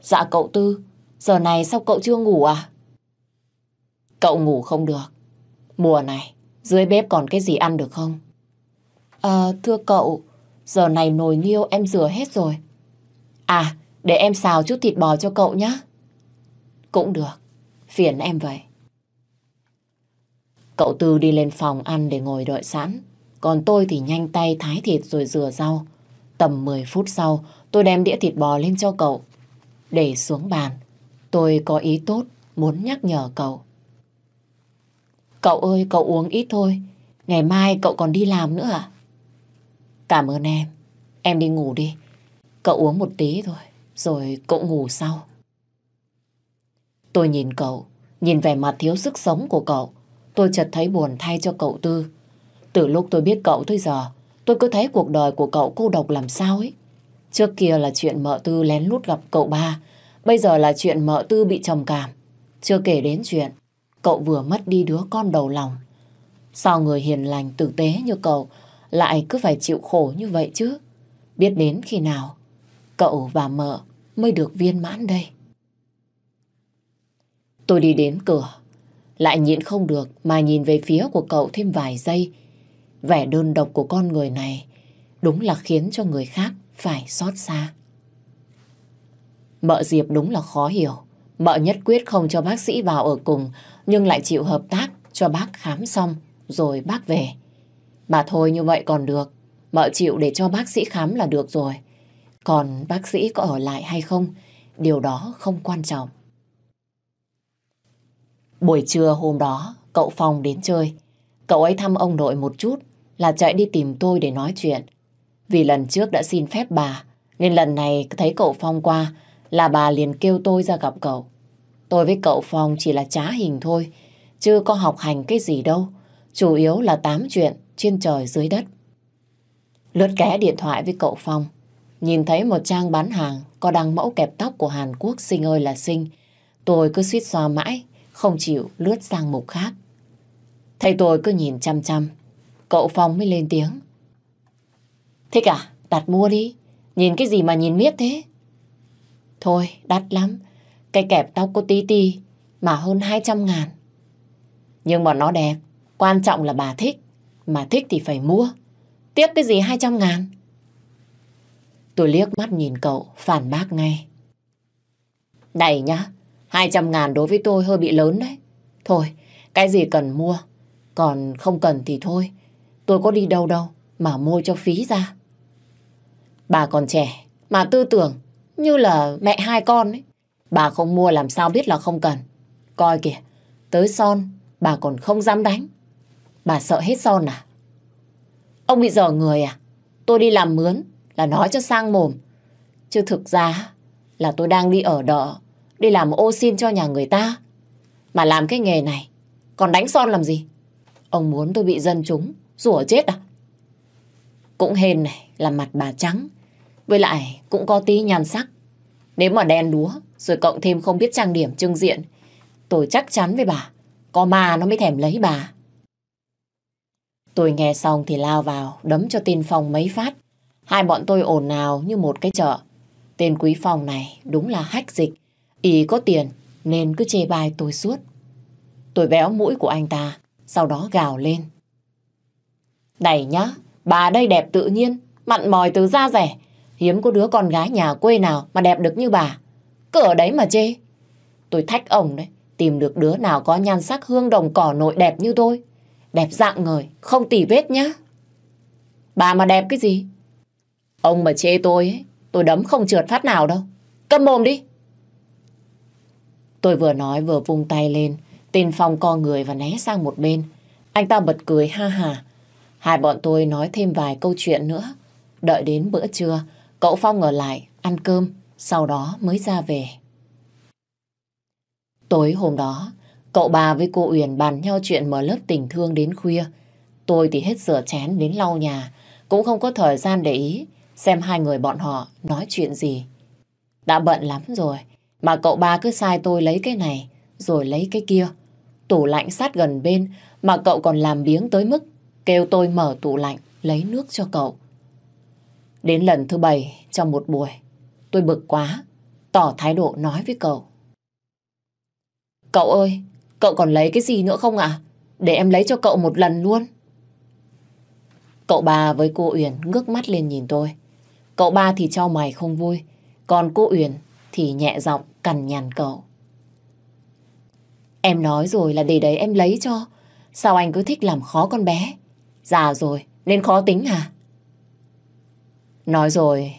Dạ cậu Tư, giờ này sao cậu chưa ngủ à? Cậu ngủ không được. Mùa này, dưới bếp còn cái gì ăn được không? À, thưa cậu, Giờ này nồi niêu em rửa hết rồi. À, để em xào chút thịt bò cho cậu nhé. Cũng được, phiền em vậy. Cậu Tư đi lên phòng ăn để ngồi đợi sẵn. Còn tôi thì nhanh tay thái thịt rồi rửa rau. Tầm 10 phút sau, tôi đem đĩa thịt bò lên cho cậu. Để xuống bàn, tôi có ý tốt muốn nhắc nhở cậu. Cậu ơi, cậu uống ít thôi. Ngày mai cậu còn đi làm nữa à? Cảm ơn em. Em đi ngủ đi. Cậu uống một tí thôi, rồi cậu ngủ sau. Tôi nhìn cậu, nhìn vẻ mặt thiếu sức sống của cậu. Tôi chợt thấy buồn thay cho cậu Tư. Từ lúc tôi biết cậu tới giờ, tôi cứ thấy cuộc đời của cậu cô độc làm sao ấy. Trước kia là chuyện mợ Tư lén lút gặp cậu ba, bây giờ là chuyện mợ Tư bị trầm cảm. Chưa kể đến chuyện cậu vừa mất đi đứa con đầu lòng. Sao người hiền lành tử tế như cậu lại cứ phải chịu khổ như vậy chứ? Biết đến khi nào cậu và mợ mới được viên mãn đây? Tôi đi đến cửa, lại nhịn không được mà nhìn về phía của cậu thêm vài giây. Vẻ đơn độc của con người này đúng là khiến cho người khác phải xót xa. Mợ Diệp đúng là khó hiểu. Mợ nhất quyết không cho bác sĩ vào ở cùng nhưng lại chịu hợp tác cho bác khám xong rồi bác về. Mà thôi như vậy còn được. Mợ chịu để cho bác sĩ khám là được rồi. Còn bác sĩ có ở lại hay không, điều đó không quan trọng. Buổi trưa hôm đó, cậu Phong đến chơi. Cậu ấy thăm ông nội một chút là chạy đi tìm tôi để nói chuyện. Vì lần trước đã xin phép bà, nên lần này thấy cậu Phong qua là bà liền kêu tôi ra gặp cậu. Tôi với cậu Phong chỉ là trá hình thôi, chưa có học hành cái gì đâu. Chủ yếu là tám chuyện trên trời dưới đất. Lướt ké điện thoại với cậu Phong, nhìn thấy một trang bán hàng có đăng mẫu kẹp tóc của Hàn Quốc xinh ơi là xinh. Tôi cứ suýt xoa mãi, không chịu lướt sang mục khác. Thầy tôi cứ nhìn chăm chăm, cậu Phong mới lên tiếng. Thích à, đặt mua đi, nhìn cái gì mà nhìn miết thế? Thôi, đắt lắm, cái kẹp tóc có tí ti mà hơn 200 ngàn. Nhưng mà nó đẹp, quan trọng là bà thích, mà thích thì phải mua. Tiếp cái gì 200 ngàn? Tôi liếc mắt nhìn cậu, phản bác ngay. Này nhá, 200 ngàn đối với tôi hơi bị lớn đấy. Thôi, cái gì cần mua, còn không cần thì thôi. Tôi có đi đâu đâu mà mua cho phí ra. Bà còn trẻ, mà tư tưởng như là mẹ hai con ấy. Bà không mua làm sao biết là không cần. Coi kìa, tới son, bà còn không dám đánh. Bà sợ hết son à? Ông bị dở người à? Tôi đi làm mướn là nói cho sang mồm. Chứ thực ra là tôi đang đi ở đợ đi làm ô xin cho nhà người ta. Mà làm cái nghề này, còn đánh son làm gì? Ông muốn tôi bị dân chúng, rủa chết à? Cũng hên này, là mặt bà trắng. Với lại cũng có tí nhan sắc. Nếu mà đen đúa, rồi cộng thêm không biết trang điểm trưng diện, tôi chắc chắn với bà, có ma nó mới thèm lấy bà. Tôi nghe xong thì lao vào, đấm cho tên phòng mấy phát. Hai bọn tôi ồn ào như một cái chợ. Tên quý phòng này đúng là hách dịch, Ý có tiền nên cứ chê bai tôi suốt. Tôi béo mũi của anh ta, sau đó gào lên. Này nhá, bà đây đẹp tự nhiên, mặn mòi từ da rẻ. Hiếm có đứa con gái nhà quê nào mà đẹp được như bà. Cỡ đấy mà chê. Tôi thách ông đấy, tìm được đứa nào có nhan sắc hương đồng cỏ nội đẹp như tôi. Đẹp dạng người, không tỉ vết nhá. Bà mà đẹp cái gì? Ông mà chê tôi ấy, tôi đấm không trượt phát nào đâu. Câm mồm đi. Tôi vừa nói vừa vung tay lên, tên Phong co người và né sang một bên. Anh ta bật cười ha hà. Hai bọn tôi nói thêm vài câu chuyện nữa. Đợi đến bữa trưa, cậu Phong ở lại ăn cơm, sau đó mới ra về. Tối hôm đó, cậu bà với cô Uyển bàn nhau chuyện mở lớp tình thương đến khuya. Tôi thì hết rửa chén đến lau nhà, cũng không có thời gian để ý xem hai người bọn họ nói chuyện gì. Đã bận lắm rồi, mà cậu ba cứ sai tôi lấy cái này, rồi lấy cái kia. Tủ lạnh sát gần bên, mà cậu còn làm biếng tới mức kêu tôi mở tủ lạnh, lấy nước cho cậu. Đến lần thứ bảy trong một buổi, tôi bực quá, tỏ thái độ nói với cậu. Cậu ơi, cậu còn lấy cái gì nữa không ạ? Để em lấy cho cậu một lần luôn. Cậu ba với cô Uyển ngước mắt lên nhìn tôi. Cậu ba thì cho mày không vui, còn cô Uyển thì nhẹ giọng cằn nhằn cậu. Em nói rồi là để đấy em lấy cho. Sao anh cứ thích làm khó con bé? Già rồi, nên khó tính à? Nói rồi,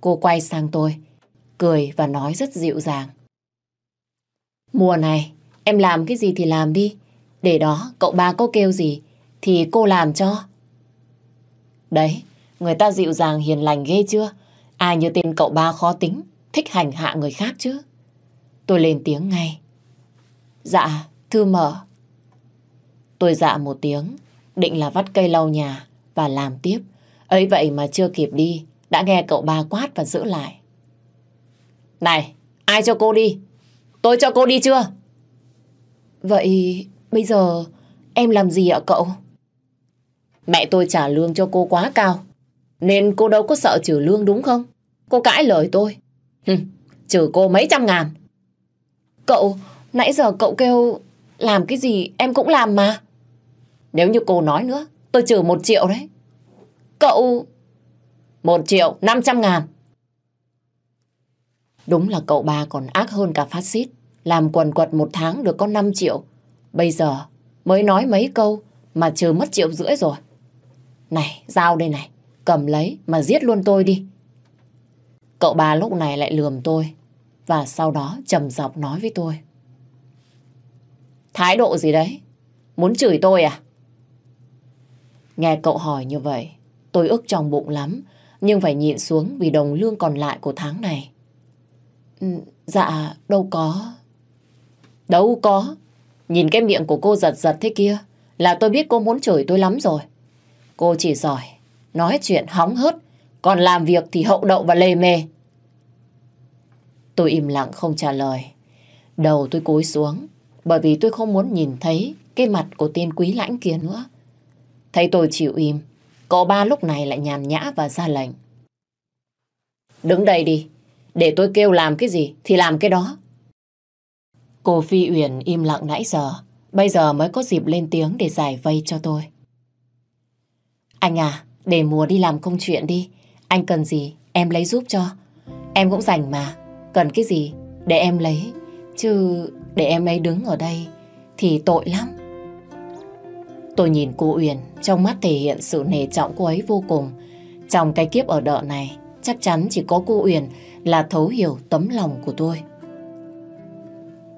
cô quay sang tôi, cười và nói rất dịu dàng. Mùa này, em làm cái gì thì làm đi. Để đó, cậu ba có kêu gì, thì cô làm cho. Đấy, người ta dịu dàng hiền lành ghê chưa? Ai như tên cậu ba khó tính, thích hành hạ người khác chứ? Tôi lên tiếng ngay. Dạ, thư mở. Tôi dạ một tiếng, định là vắt cây lau nhà và làm tiếp. Ấy vậy mà chưa kịp đi, đã nghe cậu ba quát và giữ lại. Này, ai cho cô đi? Tôi cho cô đi chưa? Vậy bây giờ em làm gì ạ cậu? Mẹ tôi trả lương cho cô quá cao. Nên cô đâu có sợ trừ lương đúng không? Cô cãi lời tôi. Hừ, trừ cô mấy trăm ngàn. Cậu, nãy giờ cậu kêu làm cái gì em cũng làm mà. Nếu như cô nói nữa, tôi trừ một triệu đấy. Cậu... Một triệu, năm trăm ngàn. Đúng là cậu ba còn ác hơn cả phát xít. Làm quần quật một tháng được có 5 triệu. Bây giờ mới nói mấy câu mà trừ mất triệu rưỡi rồi. Này, dao đây này, cầm lấy mà giết luôn tôi đi. Cậu ba lúc này lại lườm tôi và sau đó trầm giọng nói với tôi. Thái độ gì đấy? Muốn chửi tôi à? Nghe cậu hỏi như vậy, tôi ức trong bụng lắm, nhưng phải nhịn xuống vì đồng lương còn lại của tháng này. Ừ, dạ, đâu có. Đâu có. Nhìn cái miệng của cô giật giật thế kia là tôi biết cô muốn chửi tôi lắm rồi. Cô chỉ giỏi, nói chuyện hóng hớt, còn làm việc thì hậu đậu và lề mề. Tôi im lặng không trả lời. Đầu tôi cúi xuống, bởi vì tôi không muốn nhìn thấy cái mặt của tên quý lãnh kia nữa. Thấy tôi chịu im, cậu ba lúc này lại nhàn nhã và ra lệnh. Đứng đây đi, để tôi kêu làm cái gì thì làm cái đó. Cô Phi Uyển im lặng nãy giờ, bây giờ mới có dịp lên tiếng để giải vây cho tôi. Anh à, để mùa đi làm công chuyện đi. Anh cần gì, em lấy giúp cho. Em cũng rảnh mà, cần cái gì, để em lấy. Chứ để em ấy đứng ở đây thì tội lắm. Tôi nhìn cô Uyển, trong mắt thể hiện sự nề trọng cô ấy vô cùng. Trong cái kiếp ở đợ này, chắc chắn chỉ có cô Uyển là thấu hiểu tấm lòng của tôi.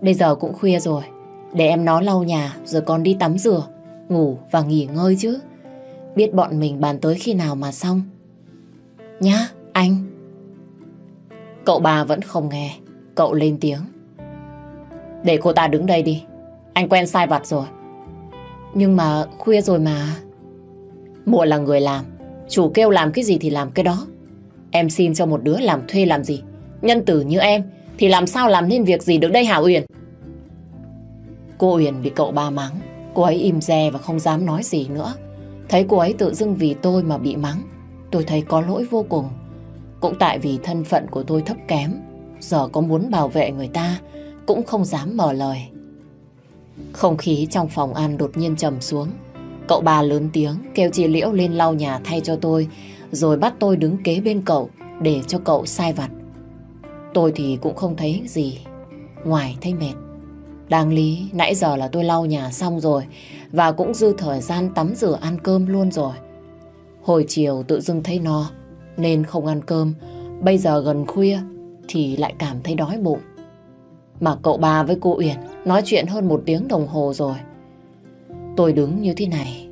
Bây giờ cũng khuya rồi, để em nó lau nhà rồi con đi tắm rửa, ngủ và nghỉ ngơi chứ. Biết bọn mình bàn tới khi nào mà xong. Nhá, anh. Cậu ba vẫn không nghe, cậu lên tiếng. Để cô ta đứng đây đi, anh quen sai vặt rồi. Nhưng mà khuya rồi mà. Mùa là người làm, chủ kêu làm cái gì thì làm cái đó. Em xin cho một đứa làm thuê làm gì. Nhân tử như em thì làm sao làm nên việc gì được đây Hảo Uyển? Cô Uyển bị cậu ba mắng. Cô ấy im re và không dám nói gì nữa. Thấy cô ấy tự dưng vì tôi mà bị mắng. Tôi thấy có lỗi vô cùng. Cũng tại vì thân phận của tôi thấp kém. Giờ có muốn bảo vệ người ta cũng không dám mở lời. Không khí trong phòng ăn đột nhiên trầm xuống. Cậu bà lớn tiếng kêu chị Liễu lên lau nhà thay cho tôi rồi bắt tôi đứng kế bên cậu để cho cậu sai vặt. Tôi thì cũng không thấy gì, ngoài thấy mệt. Đáng lý, nãy giờ là tôi lau nhà xong rồi và cũng dư thời gian tắm rửa ăn cơm luôn rồi. Hồi chiều tự dưng thấy no nên không ăn cơm. Bây giờ gần khuya thì lại cảm thấy đói bụng. Mà cậu ba với cô Uyển nói chuyện hơn một tiếng đồng hồ rồi. Tôi đứng như thế này,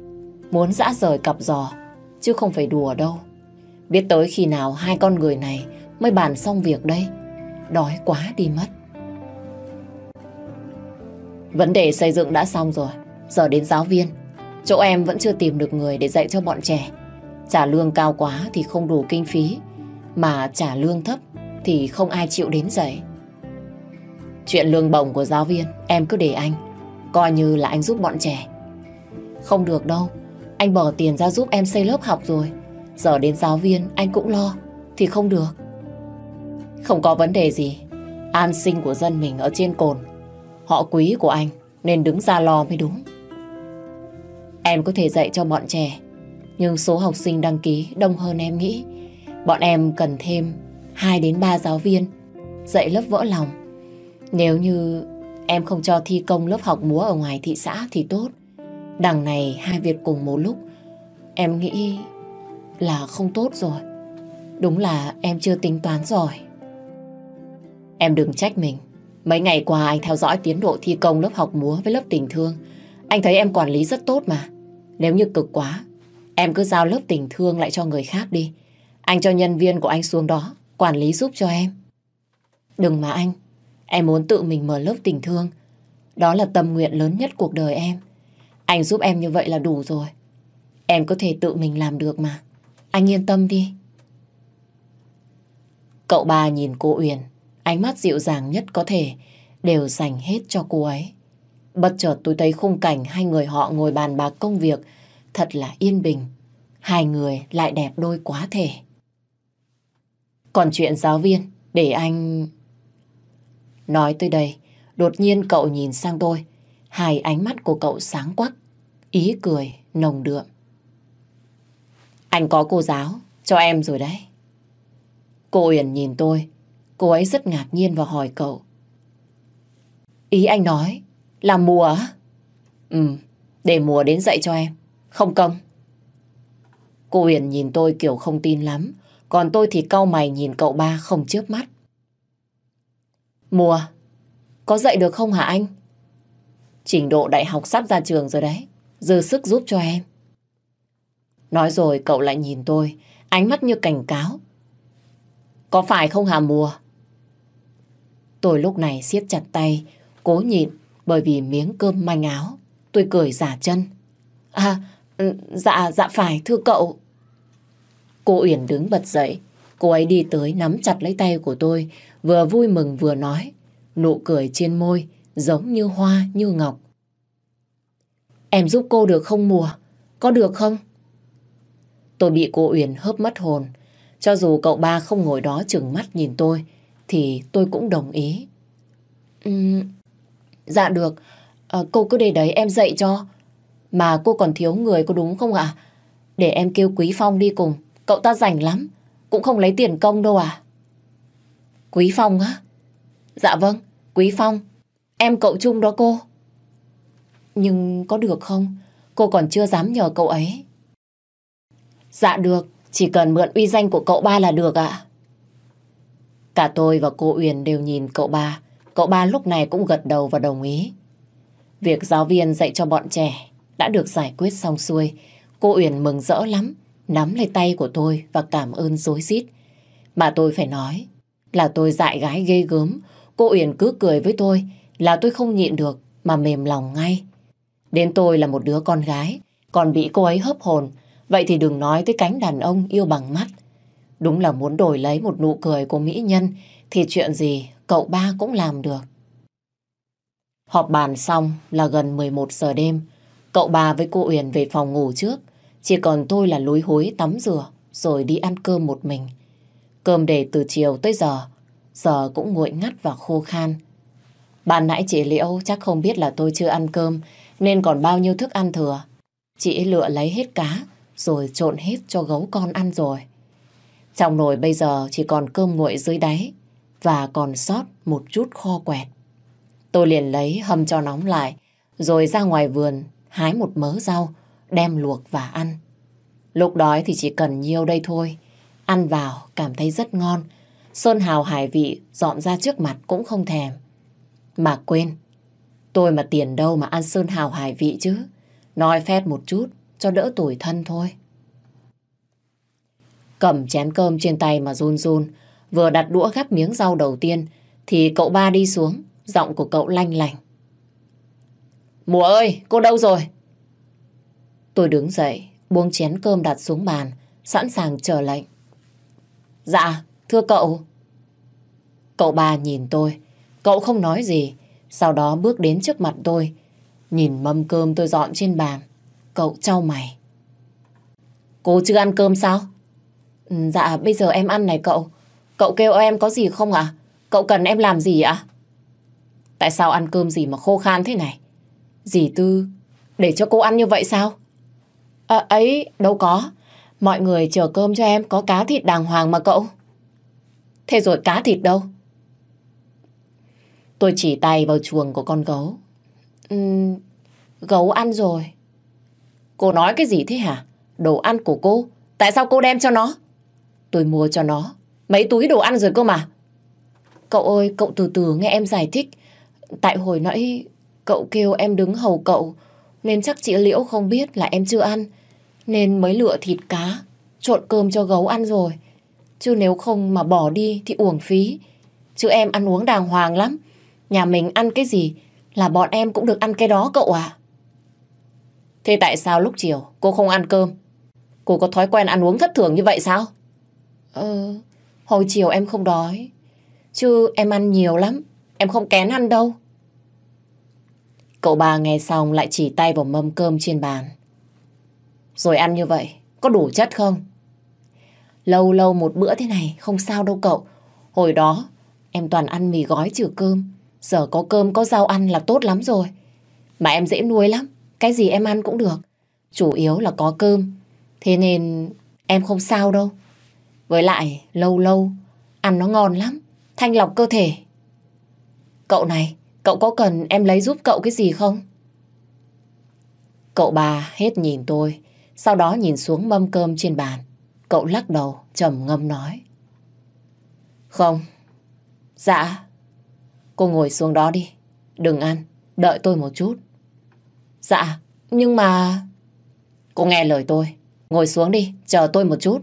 muốn dã rời cặp giò, chứ không phải đùa đâu. Biết tới khi nào hai con người này mới bàn xong việc đây. Đói quá đi mất. Vấn đề xây dựng đã xong rồi. Giờ đến giáo viên. Chỗ em vẫn chưa tìm được người để dạy cho bọn trẻ. Trả lương cao quá thì không đủ kinh phí. Mà trả lương thấp thì không ai chịu đến dạy. Chuyện lương bổng của giáo viên, em cứ để anh. Coi như là anh giúp bọn trẻ. Không được đâu. Anh bỏ tiền ra giúp em xây lớp học rồi. Giờ đến giáo viên, anh cũng lo. Thì không được. Không có vấn đề gì. An sinh của dân mình ở trên cồn. Họ quý của anh, nên đứng ra lo mới đúng. Em có thể dạy cho bọn trẻ. Nhưng số học sinh đăng ký đông hơn em nghĩ. Bọn em cần thêm 2 đến 3 giáo viên dạy lớp vỡ lòng. Nếu như em không cho thi công lớp học múa ở ngoài thị xã thì tốt. Đằng này hai việc cùng một lúc em nghĩ là không tốt rồi. Đúng là em chưa tính toán rồi. Em đừng trách mình. Mấy ngày qua anh theo dõi tiến độ thi công lớp học múa với lớp tình thương. Anh thấy em quản lý rất tốt mà. Nếu như cực quá, em cứ giao lớp tình thương lại cho người khác đi. Anh cho nhân viên của anh xuống đó, quản lý giúp cho em. Đừng mà anh, em muốn tự mình mở lớp tình thương. Đó là tâm nguyện lớn nhất cuộc đời em. Anh giúp em như vậy là đủ rồi. Em có thể tự mình làm được mà. Anh yên tâm đi. Cậu ba nhìn cô Uyển, ánh mắt dịu dàng nhất có thể, đều dành hết cho cô ấy. Bất chợt tôi thấy khung cảnh hai người họ ngồi bàn bạc công việc thật là yên bình. Hai người lại đẹp đôi quá thể. Còn chuyện giáo viên, để anh... Nói tới đây, đột nhiên cậu nhìn sang tôi. Hai ánh mắt của cậu sáng quắc, ý cười, nồng đượm. Anh có cô giáo, cho em rồi đấy. Cô Uyển nhìn tôi, cô ấy rất ngạc nhiên và hỏi cậu. Ý anh nói là mùa á? Ừ, để mùa đến dạy cho em, không công. Cô Uyển nhìn tôi kiểu không tin lắm, còn tôi thì cau mày nhìn cậu ba không chớp mắt. Mùa, có dạy được không hả anh? Trình độ đại học sắp ra trường rồi đấy, dư sức giúp cho em. Nói rồi cậu lại nhìn tôi, ánh mắt như cảnh cáo. Có phải không hả mùa? Tôi lúc này siết chặt tay, cố nhịn bởi vì miếng cơm manh áo. Tôi cười giả chân. À, dạ, dạ phải, thưa cậu. Cô Uyển đứng bật dậy. Cô ấy đi tới nắm chặt lấy tay của tôi, vừa vui mừng vừa nói. Nụ cười trên môi, giống như hoa, như ngọc. Em giúp cô được không mùa? Có được không? Tôi bị cô Uyển hớp mất hồn. Cho dù cậu ba không ngồi đó chừng mắt nhìn tôi, thì tôi cũng đồng ý. Uhm, dạ được, à, cô cứ để đấy em dạy cho. Mà cô còn thiếu người có đúng không ạ? Để em kêu Quý Phong đi cùng, cậu ta rảnh lắm, cũng không lấy tiền công đâu à. Quý Phong á? Dạ vâng, Quý Phong, em cậu chung đó cô. Nhưng có được không? Cô còn chưa dám nhờ cậu ấy. Dạ được, chỉ cần mượn uy danh của cậu ba là được ạ. Cả tôi và cô Uyển đều nhìn cậu ba. Cậu ba lúc này cũng gật đầu và đồng ý. Việc giáo viên dạy cho bọn trẻ đã được giải quyết xong xuôi. Cô Uyển mừng rỡ lắm, nắm lấy tay của tôi và cảm ơn dối rít. Mà tôi phải nói là tôi dại gái ghê gớm. Cô Uyển cứ cười với tôi là tôi không nhịn được mà mềm lòng ngay. Đến tôi là một đứa con gái, còn bị cô ấy hấp hồn Vậy thì đừng nói tới cánh đàn ông yêu bằng mắt. Đúng là muốn đổi lấy một nụ cười của mỹ nhân thì chuyện gì cậu ba cũng làm được. Họp bàn xong là gần 11 giờ đêm. Cậu bà với cô Uyển về phòng ngủ trước. Chỉ còn tôi là lúi húi tắm rửa, rồi đi ăn cơm một mình. Cơm để từ chiều tới giờ. Giờ cũng nguội ngắt và khô khan. Bạn nãy chị Liễu chắc không biết là tôi chưa ăn cơm, nên còn bao nhiêu thức ăn thừa. Chị lựa lấy hết cá, rồi trộn hết cho gấu con ăn rồi. Trong nồi bây giờ chỉ còn cơm nguội dưới đáy, và còn sót một chút kho quẹt. Tôi liền lấy hâm cho nóng lại, rồi ra ngoài vườn hái một mớ rau đem luộc và ăn. Lúc đói thì chỉ cần nhiêu đây thôi. Ăn vào cảm thấy rất ngon. Sơn hào hải vị dọn ra trước mặt cũng không thèm. Mà quên, tôi mà tiền đâu mà ăn sơn hào hải vị chứ. Nói phét một chút cho đỡ tuổi thân thôi. Cầm chén cơm trên tay mà run run, vừa đặt đũa gắp miếng rau đầu tiên, thì cậu ba đi xuống, giọng của cậu lanh lành. Mùa ơi, cô đâu rồi? Tôi đứng dậy, buông chén cơm đặt xuống bàn, sẵn sàng chờ lệnh. Dạ, thưa cậu. Cậu bà nhìn tôi, cậu không nói gì, sau đó bước đến trước mặt tôi, nhìn mâm cơm tôi dọn trên bàn. Cậu trao mày. Cô chưa ăn cơm sao? Dạ bây giờ em ăn này cậu. Cậu kêu em có gì không ạ? Cậu cần em làm gì ạ? Tại sao ăn cơm gì mà khô khan thế này? Dì Tư để cho cô ăn như vậy sao? À, ấy, đâu có. Mọi người chờ cơm cho em có cá thịt đàng hoàng mà cậu. Thế rồi cá thịt đâu? Tôi chỉ tay vào chuồng của con gấu. Uhm, gấu ăn rồi. Cô nói cái gì thế hả? Đồ ăn của cô. Tại sao cô đem cho nó? Tôi mua cho nó. Mấy túi đồ ăn rồi cơ mà. Cậu ơi, cậu từ từ nghe em giải thích. Tại hồi nãy cậu kêu em đứng hầu cậu. Nên chắc chị Liễu không biết là em chưa ăn. Nên mới lựa thịt cá, trộn cơm cho gấu ăn rồi. Chứ nếu không mà bỏ đi thì uổng phí. Chứ em ăn uống đàng hoàng lắm. Nhà mình ăn cái gì là bọn em cũng được ăn cái đó cậu à. Thế tại sao lúc chiều cô không ăn cơm? Cô có thói quen ăn uống thất thường như vậy sao? Ờ, hồi chiều em không đói. Chứ em ăn nhiều lắm. Em không kén ăn đâu. Cậu bà nghe xong lại chỉ tay vào mâm cơm trên bàn. Rồi ăn như vậy, có đủ chất không? Lâu lâu một bữa thế này, không sao đâu cậu. Hồi đó, em toàn ăn mì gói trừ cơm. Giờ có cơm có rau ăn là tốt lắm rồi. Mà em dễ nuôi lắm, cái gì em ăn cũng được. Chủ yếu là có cơm. Thế nên em không sao đâu. Với lại, lâu lâu, ăn nó ngon lắm. Thanh lọc cơ thể. Cậu này, cậu có cần em lấy giúp cậu cái gì không? Cậu bà hết nhìn tôi, sau đó nhìn xuống mâm cơm trên bàn. Cậu lắc đầu, trầm ngâm nói. Không. Dạ. Cô ngồi xuống đó đi. Đừng ăn, đợi tôi một chút. Dạ, nhưng mà... Cô nghe lời tôi. Ngồi xuống đi, chờ tôi một chút.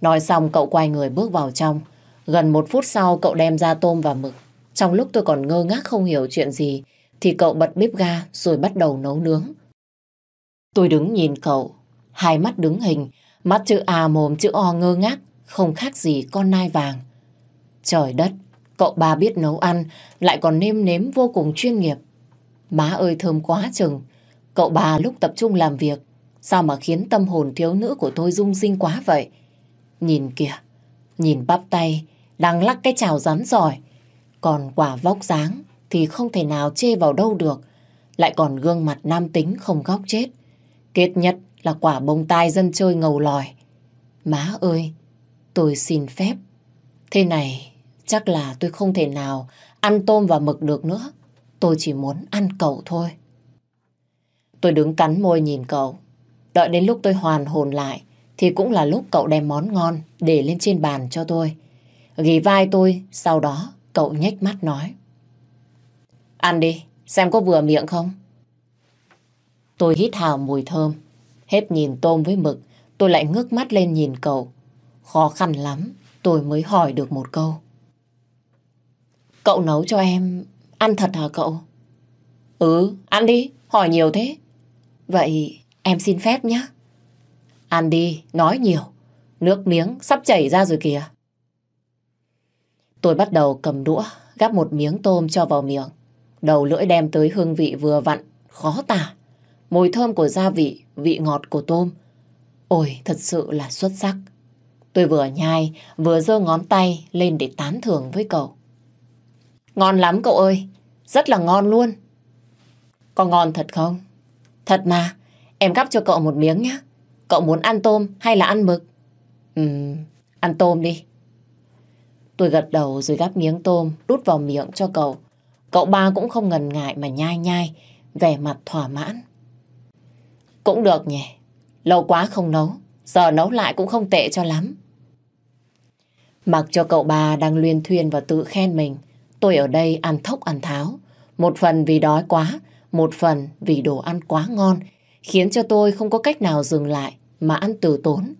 Nói xong cậu quay người bước vào trong. Gần một phút sau cậu đem ra tôm và mực. Trong lúc tôi còn ngơ ngác không hiểu chuyện gì, thì cậu bật bếp ga rồi bắt đầu nấu nướng. Tôi đứng nhìn cậu, hai mắt đứng hình, mắt chữ A mồm chữ O ngơ ngác, không khác gì con nai vàng. Trời đất, cậu ba biết nấu ăn, lại còn nêm nếm vô cùng chuyên nghiệp. Má ơi thơm quá chừng, cậu ba lúc tập trung làm việc, sao mà khiến tâm hồn thiếu nữ của tôi rung rinh quá vậy? Nhìn kìa, nhìn bắp tay, đang lắc cái chảo rắn giỏi. Còn quả vóc dáng thì không thể nào chê vào đâu được. Lại còn gương mặt nam tính không góc chết. Kết nhất là quả bông tai dân chơi ngầu lòi. Má ơi, tôi xin phép. Thế này, chắc là tôi không thể nào ăn tôm và mực được nữa. Tôi chỉ muốn ăn cậu thôi. Tôi đứng cắn môi nhìn cậu. Đợi đến lúc tôi hoàn hồn lại, thì cũng là lúc cậu đem món ngon để lên trên bàn cho tôi. Ghi vai tôi, sau đó cậu nhếch mắt nói. Ăn đi, xem có vừa miệng không? Tôi hít hào mùi thơm. Hết nhìn tôm với mực, tôi lại ngước mắt lên nhìn cậu. Khó khăn lắm, tôi mới hỏi được một câu. Cậu nấu cho em ăn thật hả cậu? Ừ, ăn đi, hỏi nhiều thế. Vậy em xin phép nhé. Ăn đi, nói nhiều. Nước miếng sắp chảy ra rồi kìa. Tôi bắt đầu cầm đũa, gắp một miếng tôm cho vào miệng. Đầu lưỡi đem tới hương vị vừa vặn, khó tả. Mùi thơm của gia vị, vị ngọt của tôm. Ôi, thật sự là xuất sắc. Tôi vừa nhai, vừa giơ ngón tay lên để tán thưởng với cậu. Ngon lắm cậu ơi, rất là ngon luôn. Có ngon thật không? Thật mà, em gắp cho cậu một miếng nhé. Cậu muốn ăn tôm hay là ăn mực? Ừm, ăn tôm đi. Tôi gật đầu rồi gắp miếng tôm đút vào miệng cho cậu. Cậu ba cũng không ngần ngại mà nhai nhai, vẻ mặt thỏa mãn. Cũng được nhỉ, lâu quá không nấu, giờ nấu lại cũng không tệ cho lắm. Mặc cho cậu ba đang luyên thuyên và tự khen mình, tôi ở đây ăn thốc ăn tháo. Một phần vì đói quá, một phần vì đồ ăn quá ngon, khiến cho tôi không có cách nào dừng lại mà ăn từ tốn.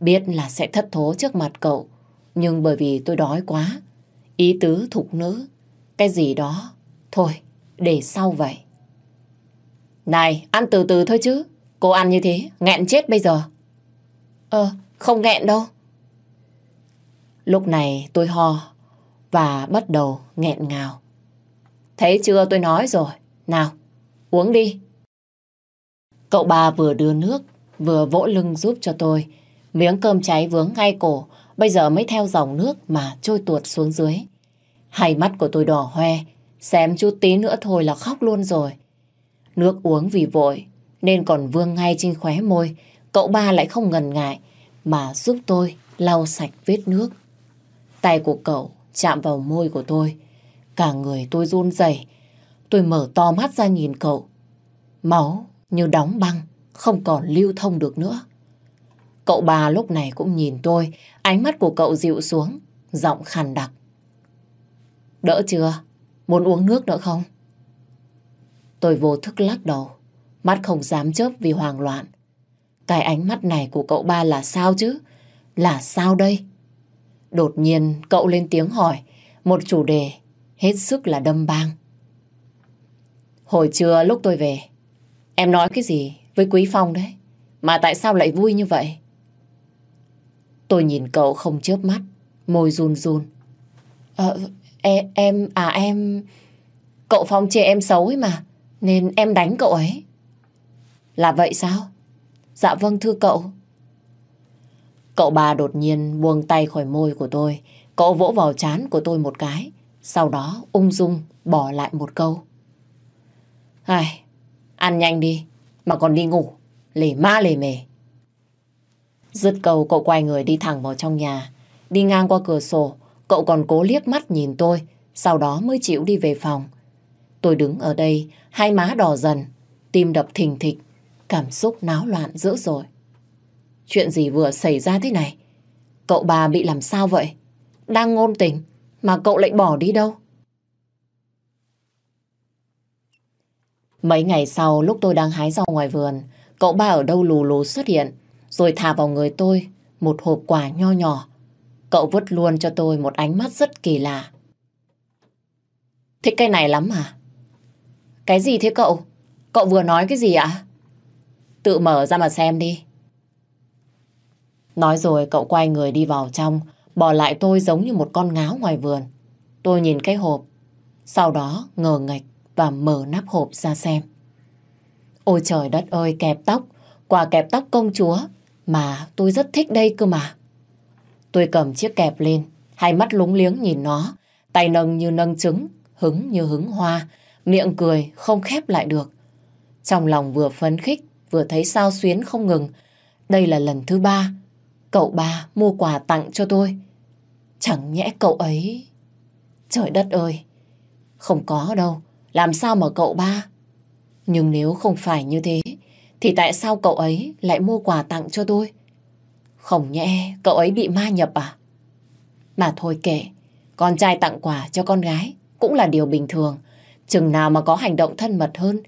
Biết là sẽ thất thố trước mặt cậu, nhưng bởi vì tôi đói quá, ý tứ thục nữ, cái gì đó, thôi, để sau vậy. Này, ăn từ từ thôi chứ, cô ăn như thế, nghẹn chết bây giờ. Ờ, không nghẹn đâu. Lúc này tôi ho và bắt đầu nghẹn ngào. Thấy chưa tôi nói rồi, nào, uống đi. Cậu bà vừa đưa nước, vừa vỗ lưng giúp cho tôi. Miếng cơm cháy vướng ngay cổ, bây giờ mới theo dòng nước mà trôi tuột xuống dưới. Hai mắt của tôi đỏ hoe, xem chút tí nữa thôi là khóc luôn rồi. Nước uống vì vội, nên còn vương ngay trên khóe môi. Cậu ba lại không ngần ngại mà giúp tôi lau sạch vết nước. Tay của cậu chạm vào môi của tôi. Cả người tôi run rẩy. Tôi mở to mắt ra nhìn cậu. Máu như đóng băng, không còn lưu thông được nữa. Cậu bà lúc này cũng nhìn tôi, ánh mắt của cậu dịu xuống, giọng khàn đặc. Đỡ chưa? Muốn uống nước nữa không? Tôi vô thức lắc đầu, mắt không dám chớp vì hoang loạn. Cái ánh mắt này của cậu ba là sao chứ? Là sao đây? Đột nhiên cậu lên tiếng hỏi, một chủ đề hết sức là đâm bang. Hồi trưa lúc tôi về, em nói cái gì với Quý Phong đấy? Mà tại sao lại vui như vậy? Tôi nhìn cậu không chớp mắt, môi run run. Ờ, em, em, à em... Cậu Phong chê em xấu ấy mà, nên em đánh cậu ấy. Là vậy sao? Dạ vâng thưa cậu. Cậu bà đột nhiên buông tay khỏi môi của tôi. Cậu vỗ vào chán của tôi một cái. Sau đó ung dung bỏ lại một câu. Ai, ăn nhanh đi, mà còn đi ngủ. Lề ma lề mề. Dứt cầu cậu quay người đi thẳng vào trong nhà. Đi ngang qua cửa sổ, cậu còn cố liếc mắt nhìn tôi, sau đó mới chịu đi về phòng. Tôi đứng ở đây, hai má đỏ dần, tim đập thình thịch, cảm xúc náo loạn dữ dội. Chuyện gì vừa xảy ra thế này? Cậu bà bị làm sao vậy? Đang ngôn tình, mà cậu lại bỏ đi đâu? Mấy ngày sau, lúc tôi đang hái rau ngoài vườn, cậu ba ở đâu lù lù xuất hiện, rồi thả vào người tôi một hộp quà nho nhỏ. Cậu vứt luôn cho tôi một ánh mắt rất kỳ lạ. Thích cái này lắm à? Cái gì thế cậu? Cậu vừa nói cái gì ạ? Tự mở ra mà xem đi. Nói rồi cậu quay người đi vào trong, bỏ lại tôi giống như một con ngáo ngoài vườn. Tôi nhìn cái hộp, sau đó ngờ ngạch và mở nắp hộp ra xem. Ôi trời đất ơi, kẹp tóc, quả kẹp tóc công chúa mà tôi rất thích đây cơ mà. Tôi cầm chiếc kẹp lên, hai mắt lúng liếng nhìn nó, tay nâng như nâng trứng, hứng như hứng hoa, miệng cười không khép lại được. Trong lòng vừa phấn khích, vừa thấy sao xuyến không ngừng. Đây là lần thứ ba, cậu ba mua quà tặng cho tôi. Chẳng nhẽ cậu ấy... Trời đất ơi, không có đâu, làm sao mà cậu ba... Nhưng nếu không phải như thế, thì tại sao cậu ấy lại mua quà tặng cho tôi? Không nhẽ cậu ấy bị ma nhập à? Mà thôi kệ, con trai tặng quà cho con gái cũng là điều bình thường. Chừng nào mà có hành động thân mật hơn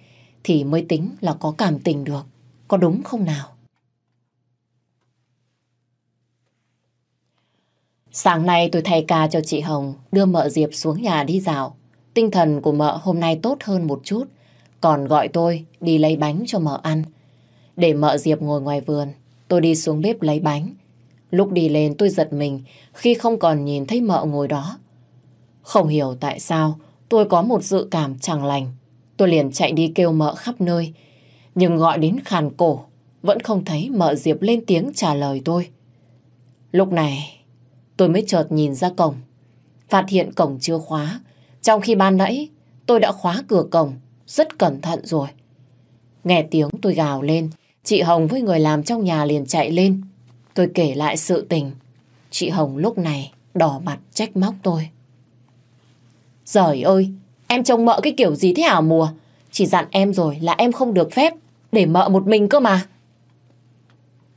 thì mới tính là có cảm tình được. Có đúng không nào? Sáng nay tôi thay ca cho chị Hồng đưa mợ Diệp xuống nhà đi dạo. Tinh thần của mợ hôm nay tốt hơn một chút, còn gọi tôi đi lấy bánh cho mợ ăn. Để mợ Diệp ngồi ngoài vườn, tôi đi xuống bếp lấy bánh. Lúc đi lên tôi giật mình khi không còn nhìn thấy mợ ngồi đó. Không hiểu tại sao tôi có một dự cảm chẳng lành. Tôi liền chạy đi kêu mợ khắp nơi. Nhưng gọi đến khàn cổ, vẫn không thấy mợ Diệp lên tiếng trả lời tôi. Lúc này, tôi mới chợt nhìn ra cổng. Phát hiện cổng chưa khóa. Trong khi ban nãy, tôi đã khóa cửa cổng, rất cẩn thận rồi. Nghe tiếng tôi gào lên, chị Hồng với người làm trong nhà liền chạy lên. Tôi kể lại sự tình. Chị Hồng lúc này đỏ mặt trách móc tôi. Giời ơi, em trông mợ cái kiểu gì thế hả mùa? Chỉ dặn em rồi là em không được phép để mợ một mình cơ mà.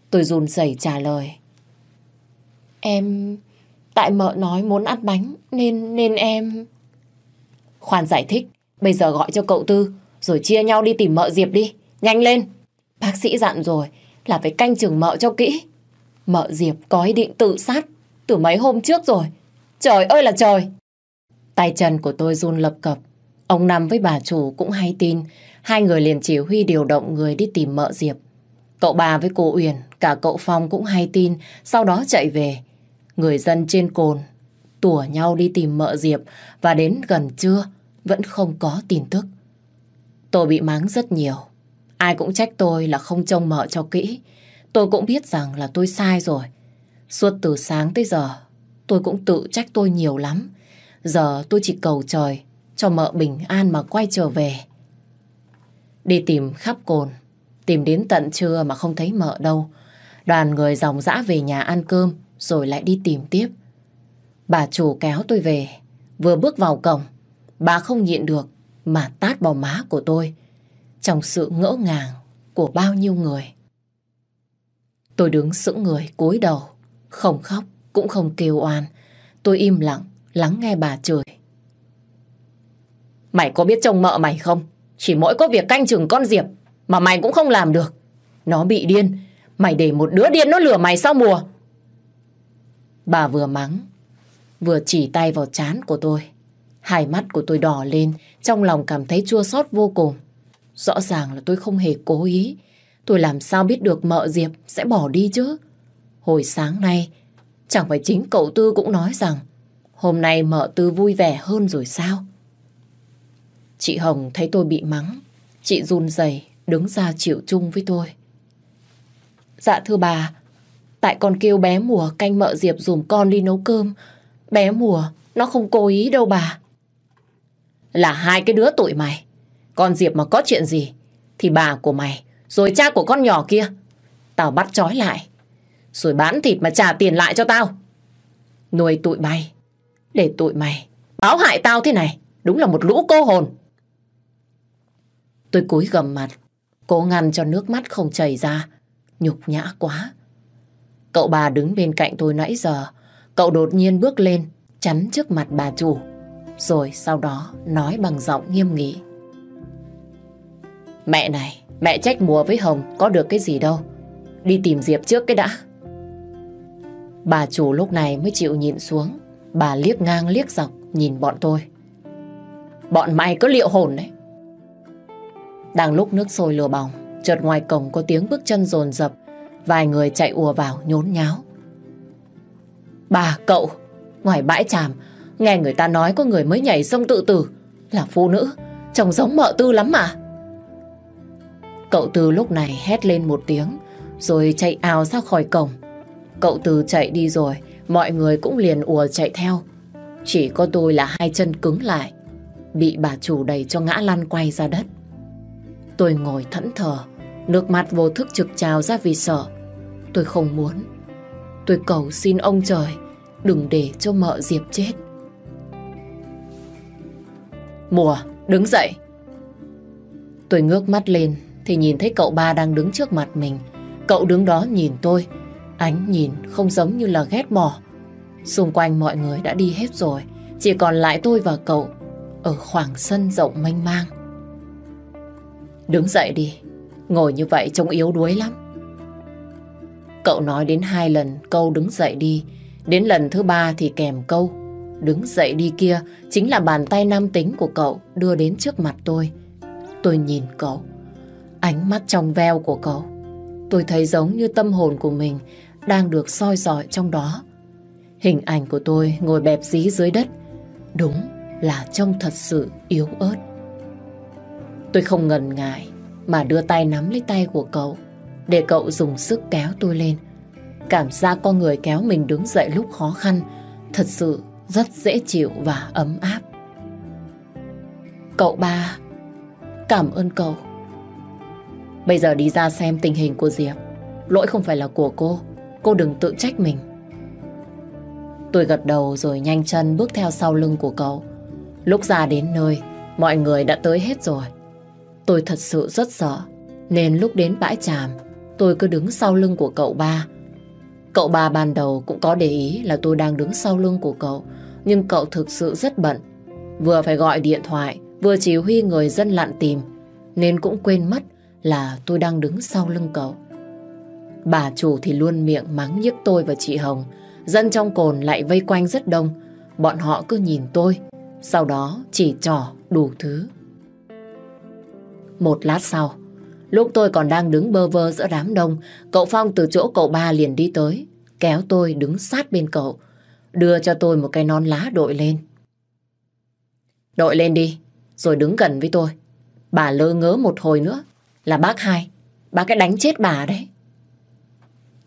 Tôi run rẩy trả lời. Em... Tại mợ nói muốn ăn bánh nên nên em... Khoan giải thích, bây giờ gọi cho cậu Tư rồi chia nhau đi tìm mợ Diệp đi. Nhanh lên! Bác sĩ dặn rồi là phải canh chừng mợ cho kỹ. Mợ Diệp có ý định tự sát từ mấy hôm trước rồi. Trời ơi là trời! Tay chân của tôi run lập cập. Ông Năm với bà chủ cũng hay tin. Hai người liền chỉ huy điều động người đi tìm mợ Diệp. Cậu bà với cô Uyển, cả cậu Phong cũng hay tin, sau đó chạy về. Người dân trên cồn tủa nhau đi tìm mợ Diệp và đến gần trưa vẫn không có tin tức. Tôi bị máng rất nhiều. Ai cũng trách tôi là không trông mở cho kỹ. Tôi cũng biết rằng là tôi sai rồi. Suốt từ sáng tới giờ, tôi cũng tự trách tôi nhiều lắm. Giờ tôi chỉ cầu trời cho mợ bình an mà quay trở về. Đi tìm khắp cồn, Tìm đến tận trưa mà không thấy mợ đâu. Đoàn người dòng dã về nhà ăn cơm rồi lại đi tìm tiếp. Bà chủ kéo tôi về. Vừa bước vào cổng, bà không nhịn được mà tát vào má của tôi. Trong sự ngỡ ngàng của bao nhiêu người. Tôi đứng sững người cúi đầu, không khóc cũng không kêu oan. Tôi im lặng, lắng nghe bà chửi. Mày có biết chồng mợ mày không? Chỉ mỗi có việc canh chừng con Diệp mà mày cũng không làm được. Nó bị điên. Mày để một đứa điên nó lừa mày sau mùa. Bà vừa mắng, vừa chỉ tay vào chán của tôi. Hai mắt của tôi đỏ lên, trong lòng cảm thấy chua xót vô cùng. Rõ ràng là tôi không hề cố ý. Tôi làm sao biết được mợ Diệp sẽ bỏ đi chứ? Hồi sáng nay, chẳng phải chính cậu Tư cũng nói rằng hôm nay mợ Tư vui vẻ hơn rồi sao? Chị Hồng thấy tôi bị mắng. Chị run rẩy đứng ra chịu chung với tôi. Dạ thưa bà, tại con kêu bé mùa canh mợ Diệp dùm con đi nấu cơm. Bé mùa, nó không cố ý đâu bà. Là hai cái đứa tụi mày. Con Diệp mà có chuyện gì, thì bà của mày, rồi cha của con nhỏ kia, tao bắt trói lại. Rồi bán thịt mà trả tiền lại cho tao. Nuôi tụi mày, để tụi mày báo hại tao thế này, đúng là một lũ cô hồn. Tôi cúi gầm mặt, cố ngăn cho nước mắt không chảy ra. Nhục nhã quá. Cậu bà đứng bên cạnh tôi nãy giờ. Cậu đột nhiên bước lên, chắn trước mặt bà chủ. Rồi sau đó nói bằng giọng nghiêm nghị. Mẹ này, mẹ trách mùa với Hồng có được cái gì đâu. Đi tìm Diệp trước cái đã. Bà chủ lúc này mới chịu nhìn xuống. Bà liếc ngang liếc dọc nhìn bọn tôi. Bọn mày có liệu hồn đấy. Đang lúc nước sôi lửa bỏng, chợt ngoài cổng có tiếng bước chân rồn rập, vài người chạy ùa vào nhốn nháo. Bà, cậu, ngoài bãi tràm, nghe người ta nói có người mới nhảy sông tự tử, là phụ nữ, trông giống mợ tư lắm mà. Cậu từ lúc này hét lên một tiếng, rồi chạy ào ra khỏi cổng. Cậu từ chạy đi rồi, mọi người cũng liền ùa chạy theo. Chỉ có tôi là hai chân cứng lại, bị bà chủ đẩy cho ngã lăn quay ra đất. Tôi ngồi thẫn thờ, nước mắt vô thức trực trào ra vì sợ. Tôi không muốn. Tôi cầu xin ông trời, đừng để cho mợ Diệp chết. Mùa, đứng dậy. Tôi ngước mắt lên thì nhìn thấy cậu ba đang đứng trước mặt mình. Cậu đứng đó nhìn tôi, ánh nhìn không giống như là ghét bỏ. Xung quanh mọi người đã đi hết rồi, chỉ còn lại tôi và cậu ở khoảng sân rộng mênh mang. Đứng dậy đi, ngồi như vậy trông yếu đuối lắm. Cậu nói đến hai lần câu đứng dậy đi, đến lần thứ ba thì kèm câu. Đứng dậy đi kia chính là bàn tay nam tính của cậu đưa đến trước mặt tôi. Tôi nhìn cậu, ánh mắt trong veo của cậu. Tôi thấy giống như tâm hồn của mình đang được soi dọi trong đó. Hình ảnh của tôi ngồi bẹp dí dưới đất, đúng là trông thật sự yếu ớt. Tôi không ngần ngại mà đưa tay nắm lấy tay của cậu để cậu dùng sức kéo tôi lên. Cảm giác con người kéo mình đứng dậy lúc khó khăn thật sự rất dễ chịu và ấm áp. Cậu ba, cảm ơn cậu. Bây giờ đi ra xem tình hình của Diệp. Lỗi không phải là của cô, cô đừng tự trách mình. Tôi gật đầu rồi nhanh chân bước theo sau lưng của cậu. Lúc ra đến nơi, mọi người đã tới hết rồi. Tôi thật sự rất sợ, nên lúc đến bãi tràm, tôi cứ đứng sau lưng của cậu ba. Cậu ba ban đầu cũng có để ý là tôi đang đứng sau lưng của cậu, nhưng cậu thực sự rất bận. Vừa phải gọi điện thoại, vừa chỉ huy người dân lặn tìm, nên cũng quên mất là tôi đang đứng sau lưng cậu. Bà chủ thì luôn miệng mắng nhức tôi và chị Hồng, dân trong cồn lại vây quanh rất đông, bọn họ cứ nhìn tôi, sau đó chỉ trỏ đủ thứ. Một lát sau, lúc tôi còn đang đứng bơ vơ giữa đám đông, cậu Phong từ chỗ cậu ba liền đi tới, kéo tôi đứng sát bên cậu, đưa cho tôi một cái nón lá đội lên. Đội lên đi, rồi đứng gần với tôi. Bà lơ ngớ một hồi nữa là bác hai, bác cái đánh chết bà đấy.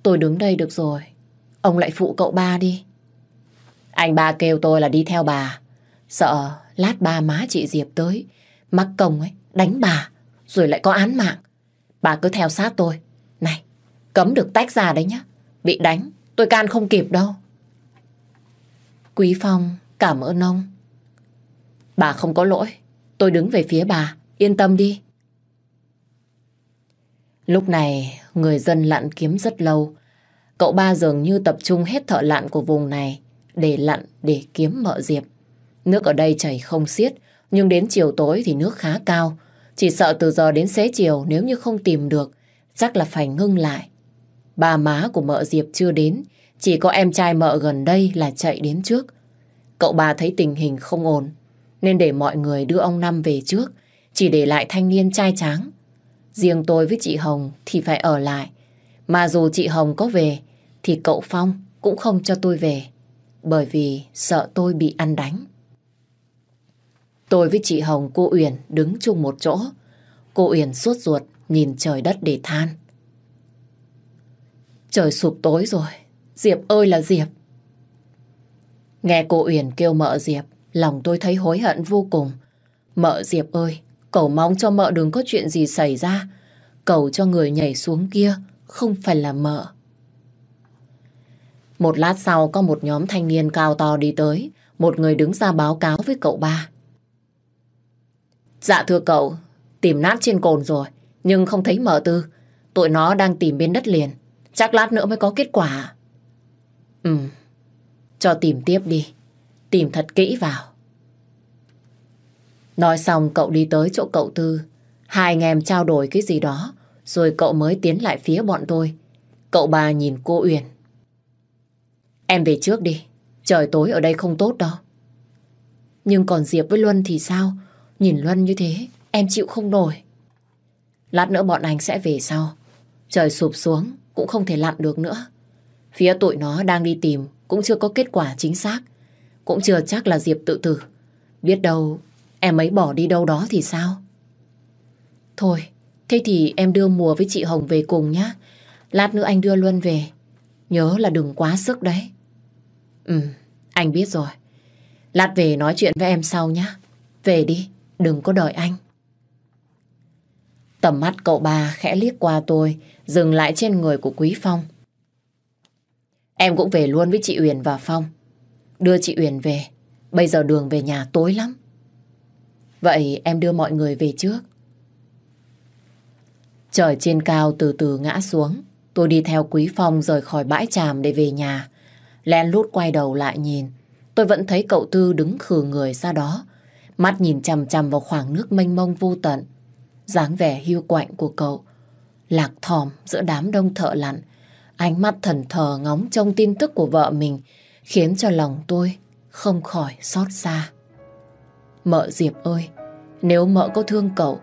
Tôi đứng đây được rồi, ông lại phụ cậu ba đi. Anh ba kêu tôi là đi theo bà, sợ lát ba má chị Diệp tới, mắc công ấy, đánh bà rồi lại có án mạng. Bà cứ theo sát tôi. Này, cấm được tách ra đấy nhá. Bị đánh, tôi can không kịp đâu. Quý Phong, cảm ơn ông. Bà không có lỗi. Tôi đứng về phía bà. Yên tâm đi. Lúc này, người dân lặn kiếm rất lâu. Cậu ba dường như tập trung hết thợ lặn của vùng này để lặn để kiếm mợ diệp. Nước ở đây chảy không xiết, nhưng đến chiều tối thì nước khá cao. Chỉ sợ từ giờ đến xế chiều nếu như không tìm được, chắc là phải ngưng lại. Bà má của mợ Diệp chưa đến, chỉ có em trai mợ gần đây là chạy đến trước. Cậu bà thấy tình hình không ổn, nên để mọi người đưa ông Năm về trước, chỉ để lại thanh niên trai tráng. Riêng tôi với chị Hồng thì phải ở lại. Mà dù chị Hồng có về, thì cậu Phong cũng không cho tôi về, bởi vì sợ tôi bị ăn đánh. Tôi với chị Hồng cô Uyển đứng chung một chỗ. Cô Uyển suốt ruột nhìn trời đất để than. Trời sụp tối rồi, Diệp ơi là Diệp. Nghe cô Uyển kêu mợ Diệp, lòng tôi thấy hối hận vô cùng. Mợ Diệp ơi, cầu mong cho mợ đừng có chuyện gì xảy ra. Cầu cho người nhảy xuống kia không phải là mợ. Một lát sau có một nhóm thanh niên cao to đi tới, một người đứng ra báo cáo với cậu ba. Dạ thưa cậu, tìm nát trên cồn rồi, nhưng không thấy mợ tư. Tụi nó đang tìm bên đất liền. Chắc lát nữa mới có kết quả. Ừ, cho tìm tiếp đi. Tìm thật kỹ vào. Nói xong cậu đi tới chỗ cậu Tư. Hai anh em trao đổi cái gì đó. Rồi cậu mới tiến lại phía bọn tôi. Cậu bà nhìn cô Uyển. Em về trước đi. Trời tối ở đây không tốt đâu. Nhưng còn Diệp với Luân thì sao? Nhìn Luân như thế, em chịu không nổi. Lát nữa bọn anh sẽ về sau. Trời sụp xuống, cũng không thể lặn được nữa. Phía tụi nó đang đi tìm, cũng chưa có kết quả chính xác. Cũng chưa chắc là Diệp tự tử. Biết đâu, em ấy bỏ đi đâu đó thì sao? Thôi, thế thì em đưa Mùa với chị Hồng về cùng nhé. Lát nữa anh đưa Luân về. Nhớ là đừng quá sức đấy. Ừ, anh biết rồi. Lát về nói chuyện với em sau nhé. Về đi. Đừng có đợi anh. Tầm mắt cậu ba khẽ liếc qua tôi, dừng lại trên người của Quý Phong. Em cũng về luôn với chị Uyển và Phong. Đưa chị Uyển về. Bây giờ đường về nhà tối lắm. Vậy em đưa mọi người về trước. Trời trên cao từ từ ngã xuống. Tôi đi theo Quý Phong rời khỏi bãi tràm để về nhà. Len lút quay đầu lại nhìn. Tôi vẫn thấy cậu Tư đứng khử người ra đó. Mắt nhìn chằm chằm vào khoảng nước mênh mông vô tận. dáng vẻ hiu quạnh của cậu. Lạc thòm giữa đám đông thợ lặn. Ánh mắt thần thờ ngóng trông tin tức của vợ mình khiến cho lòng tôi không khỏi xót xa. Mợ Diệp ơi, nếu mợ có thương cậu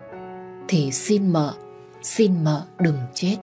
thì xin mợ, xin mợ đừng chết.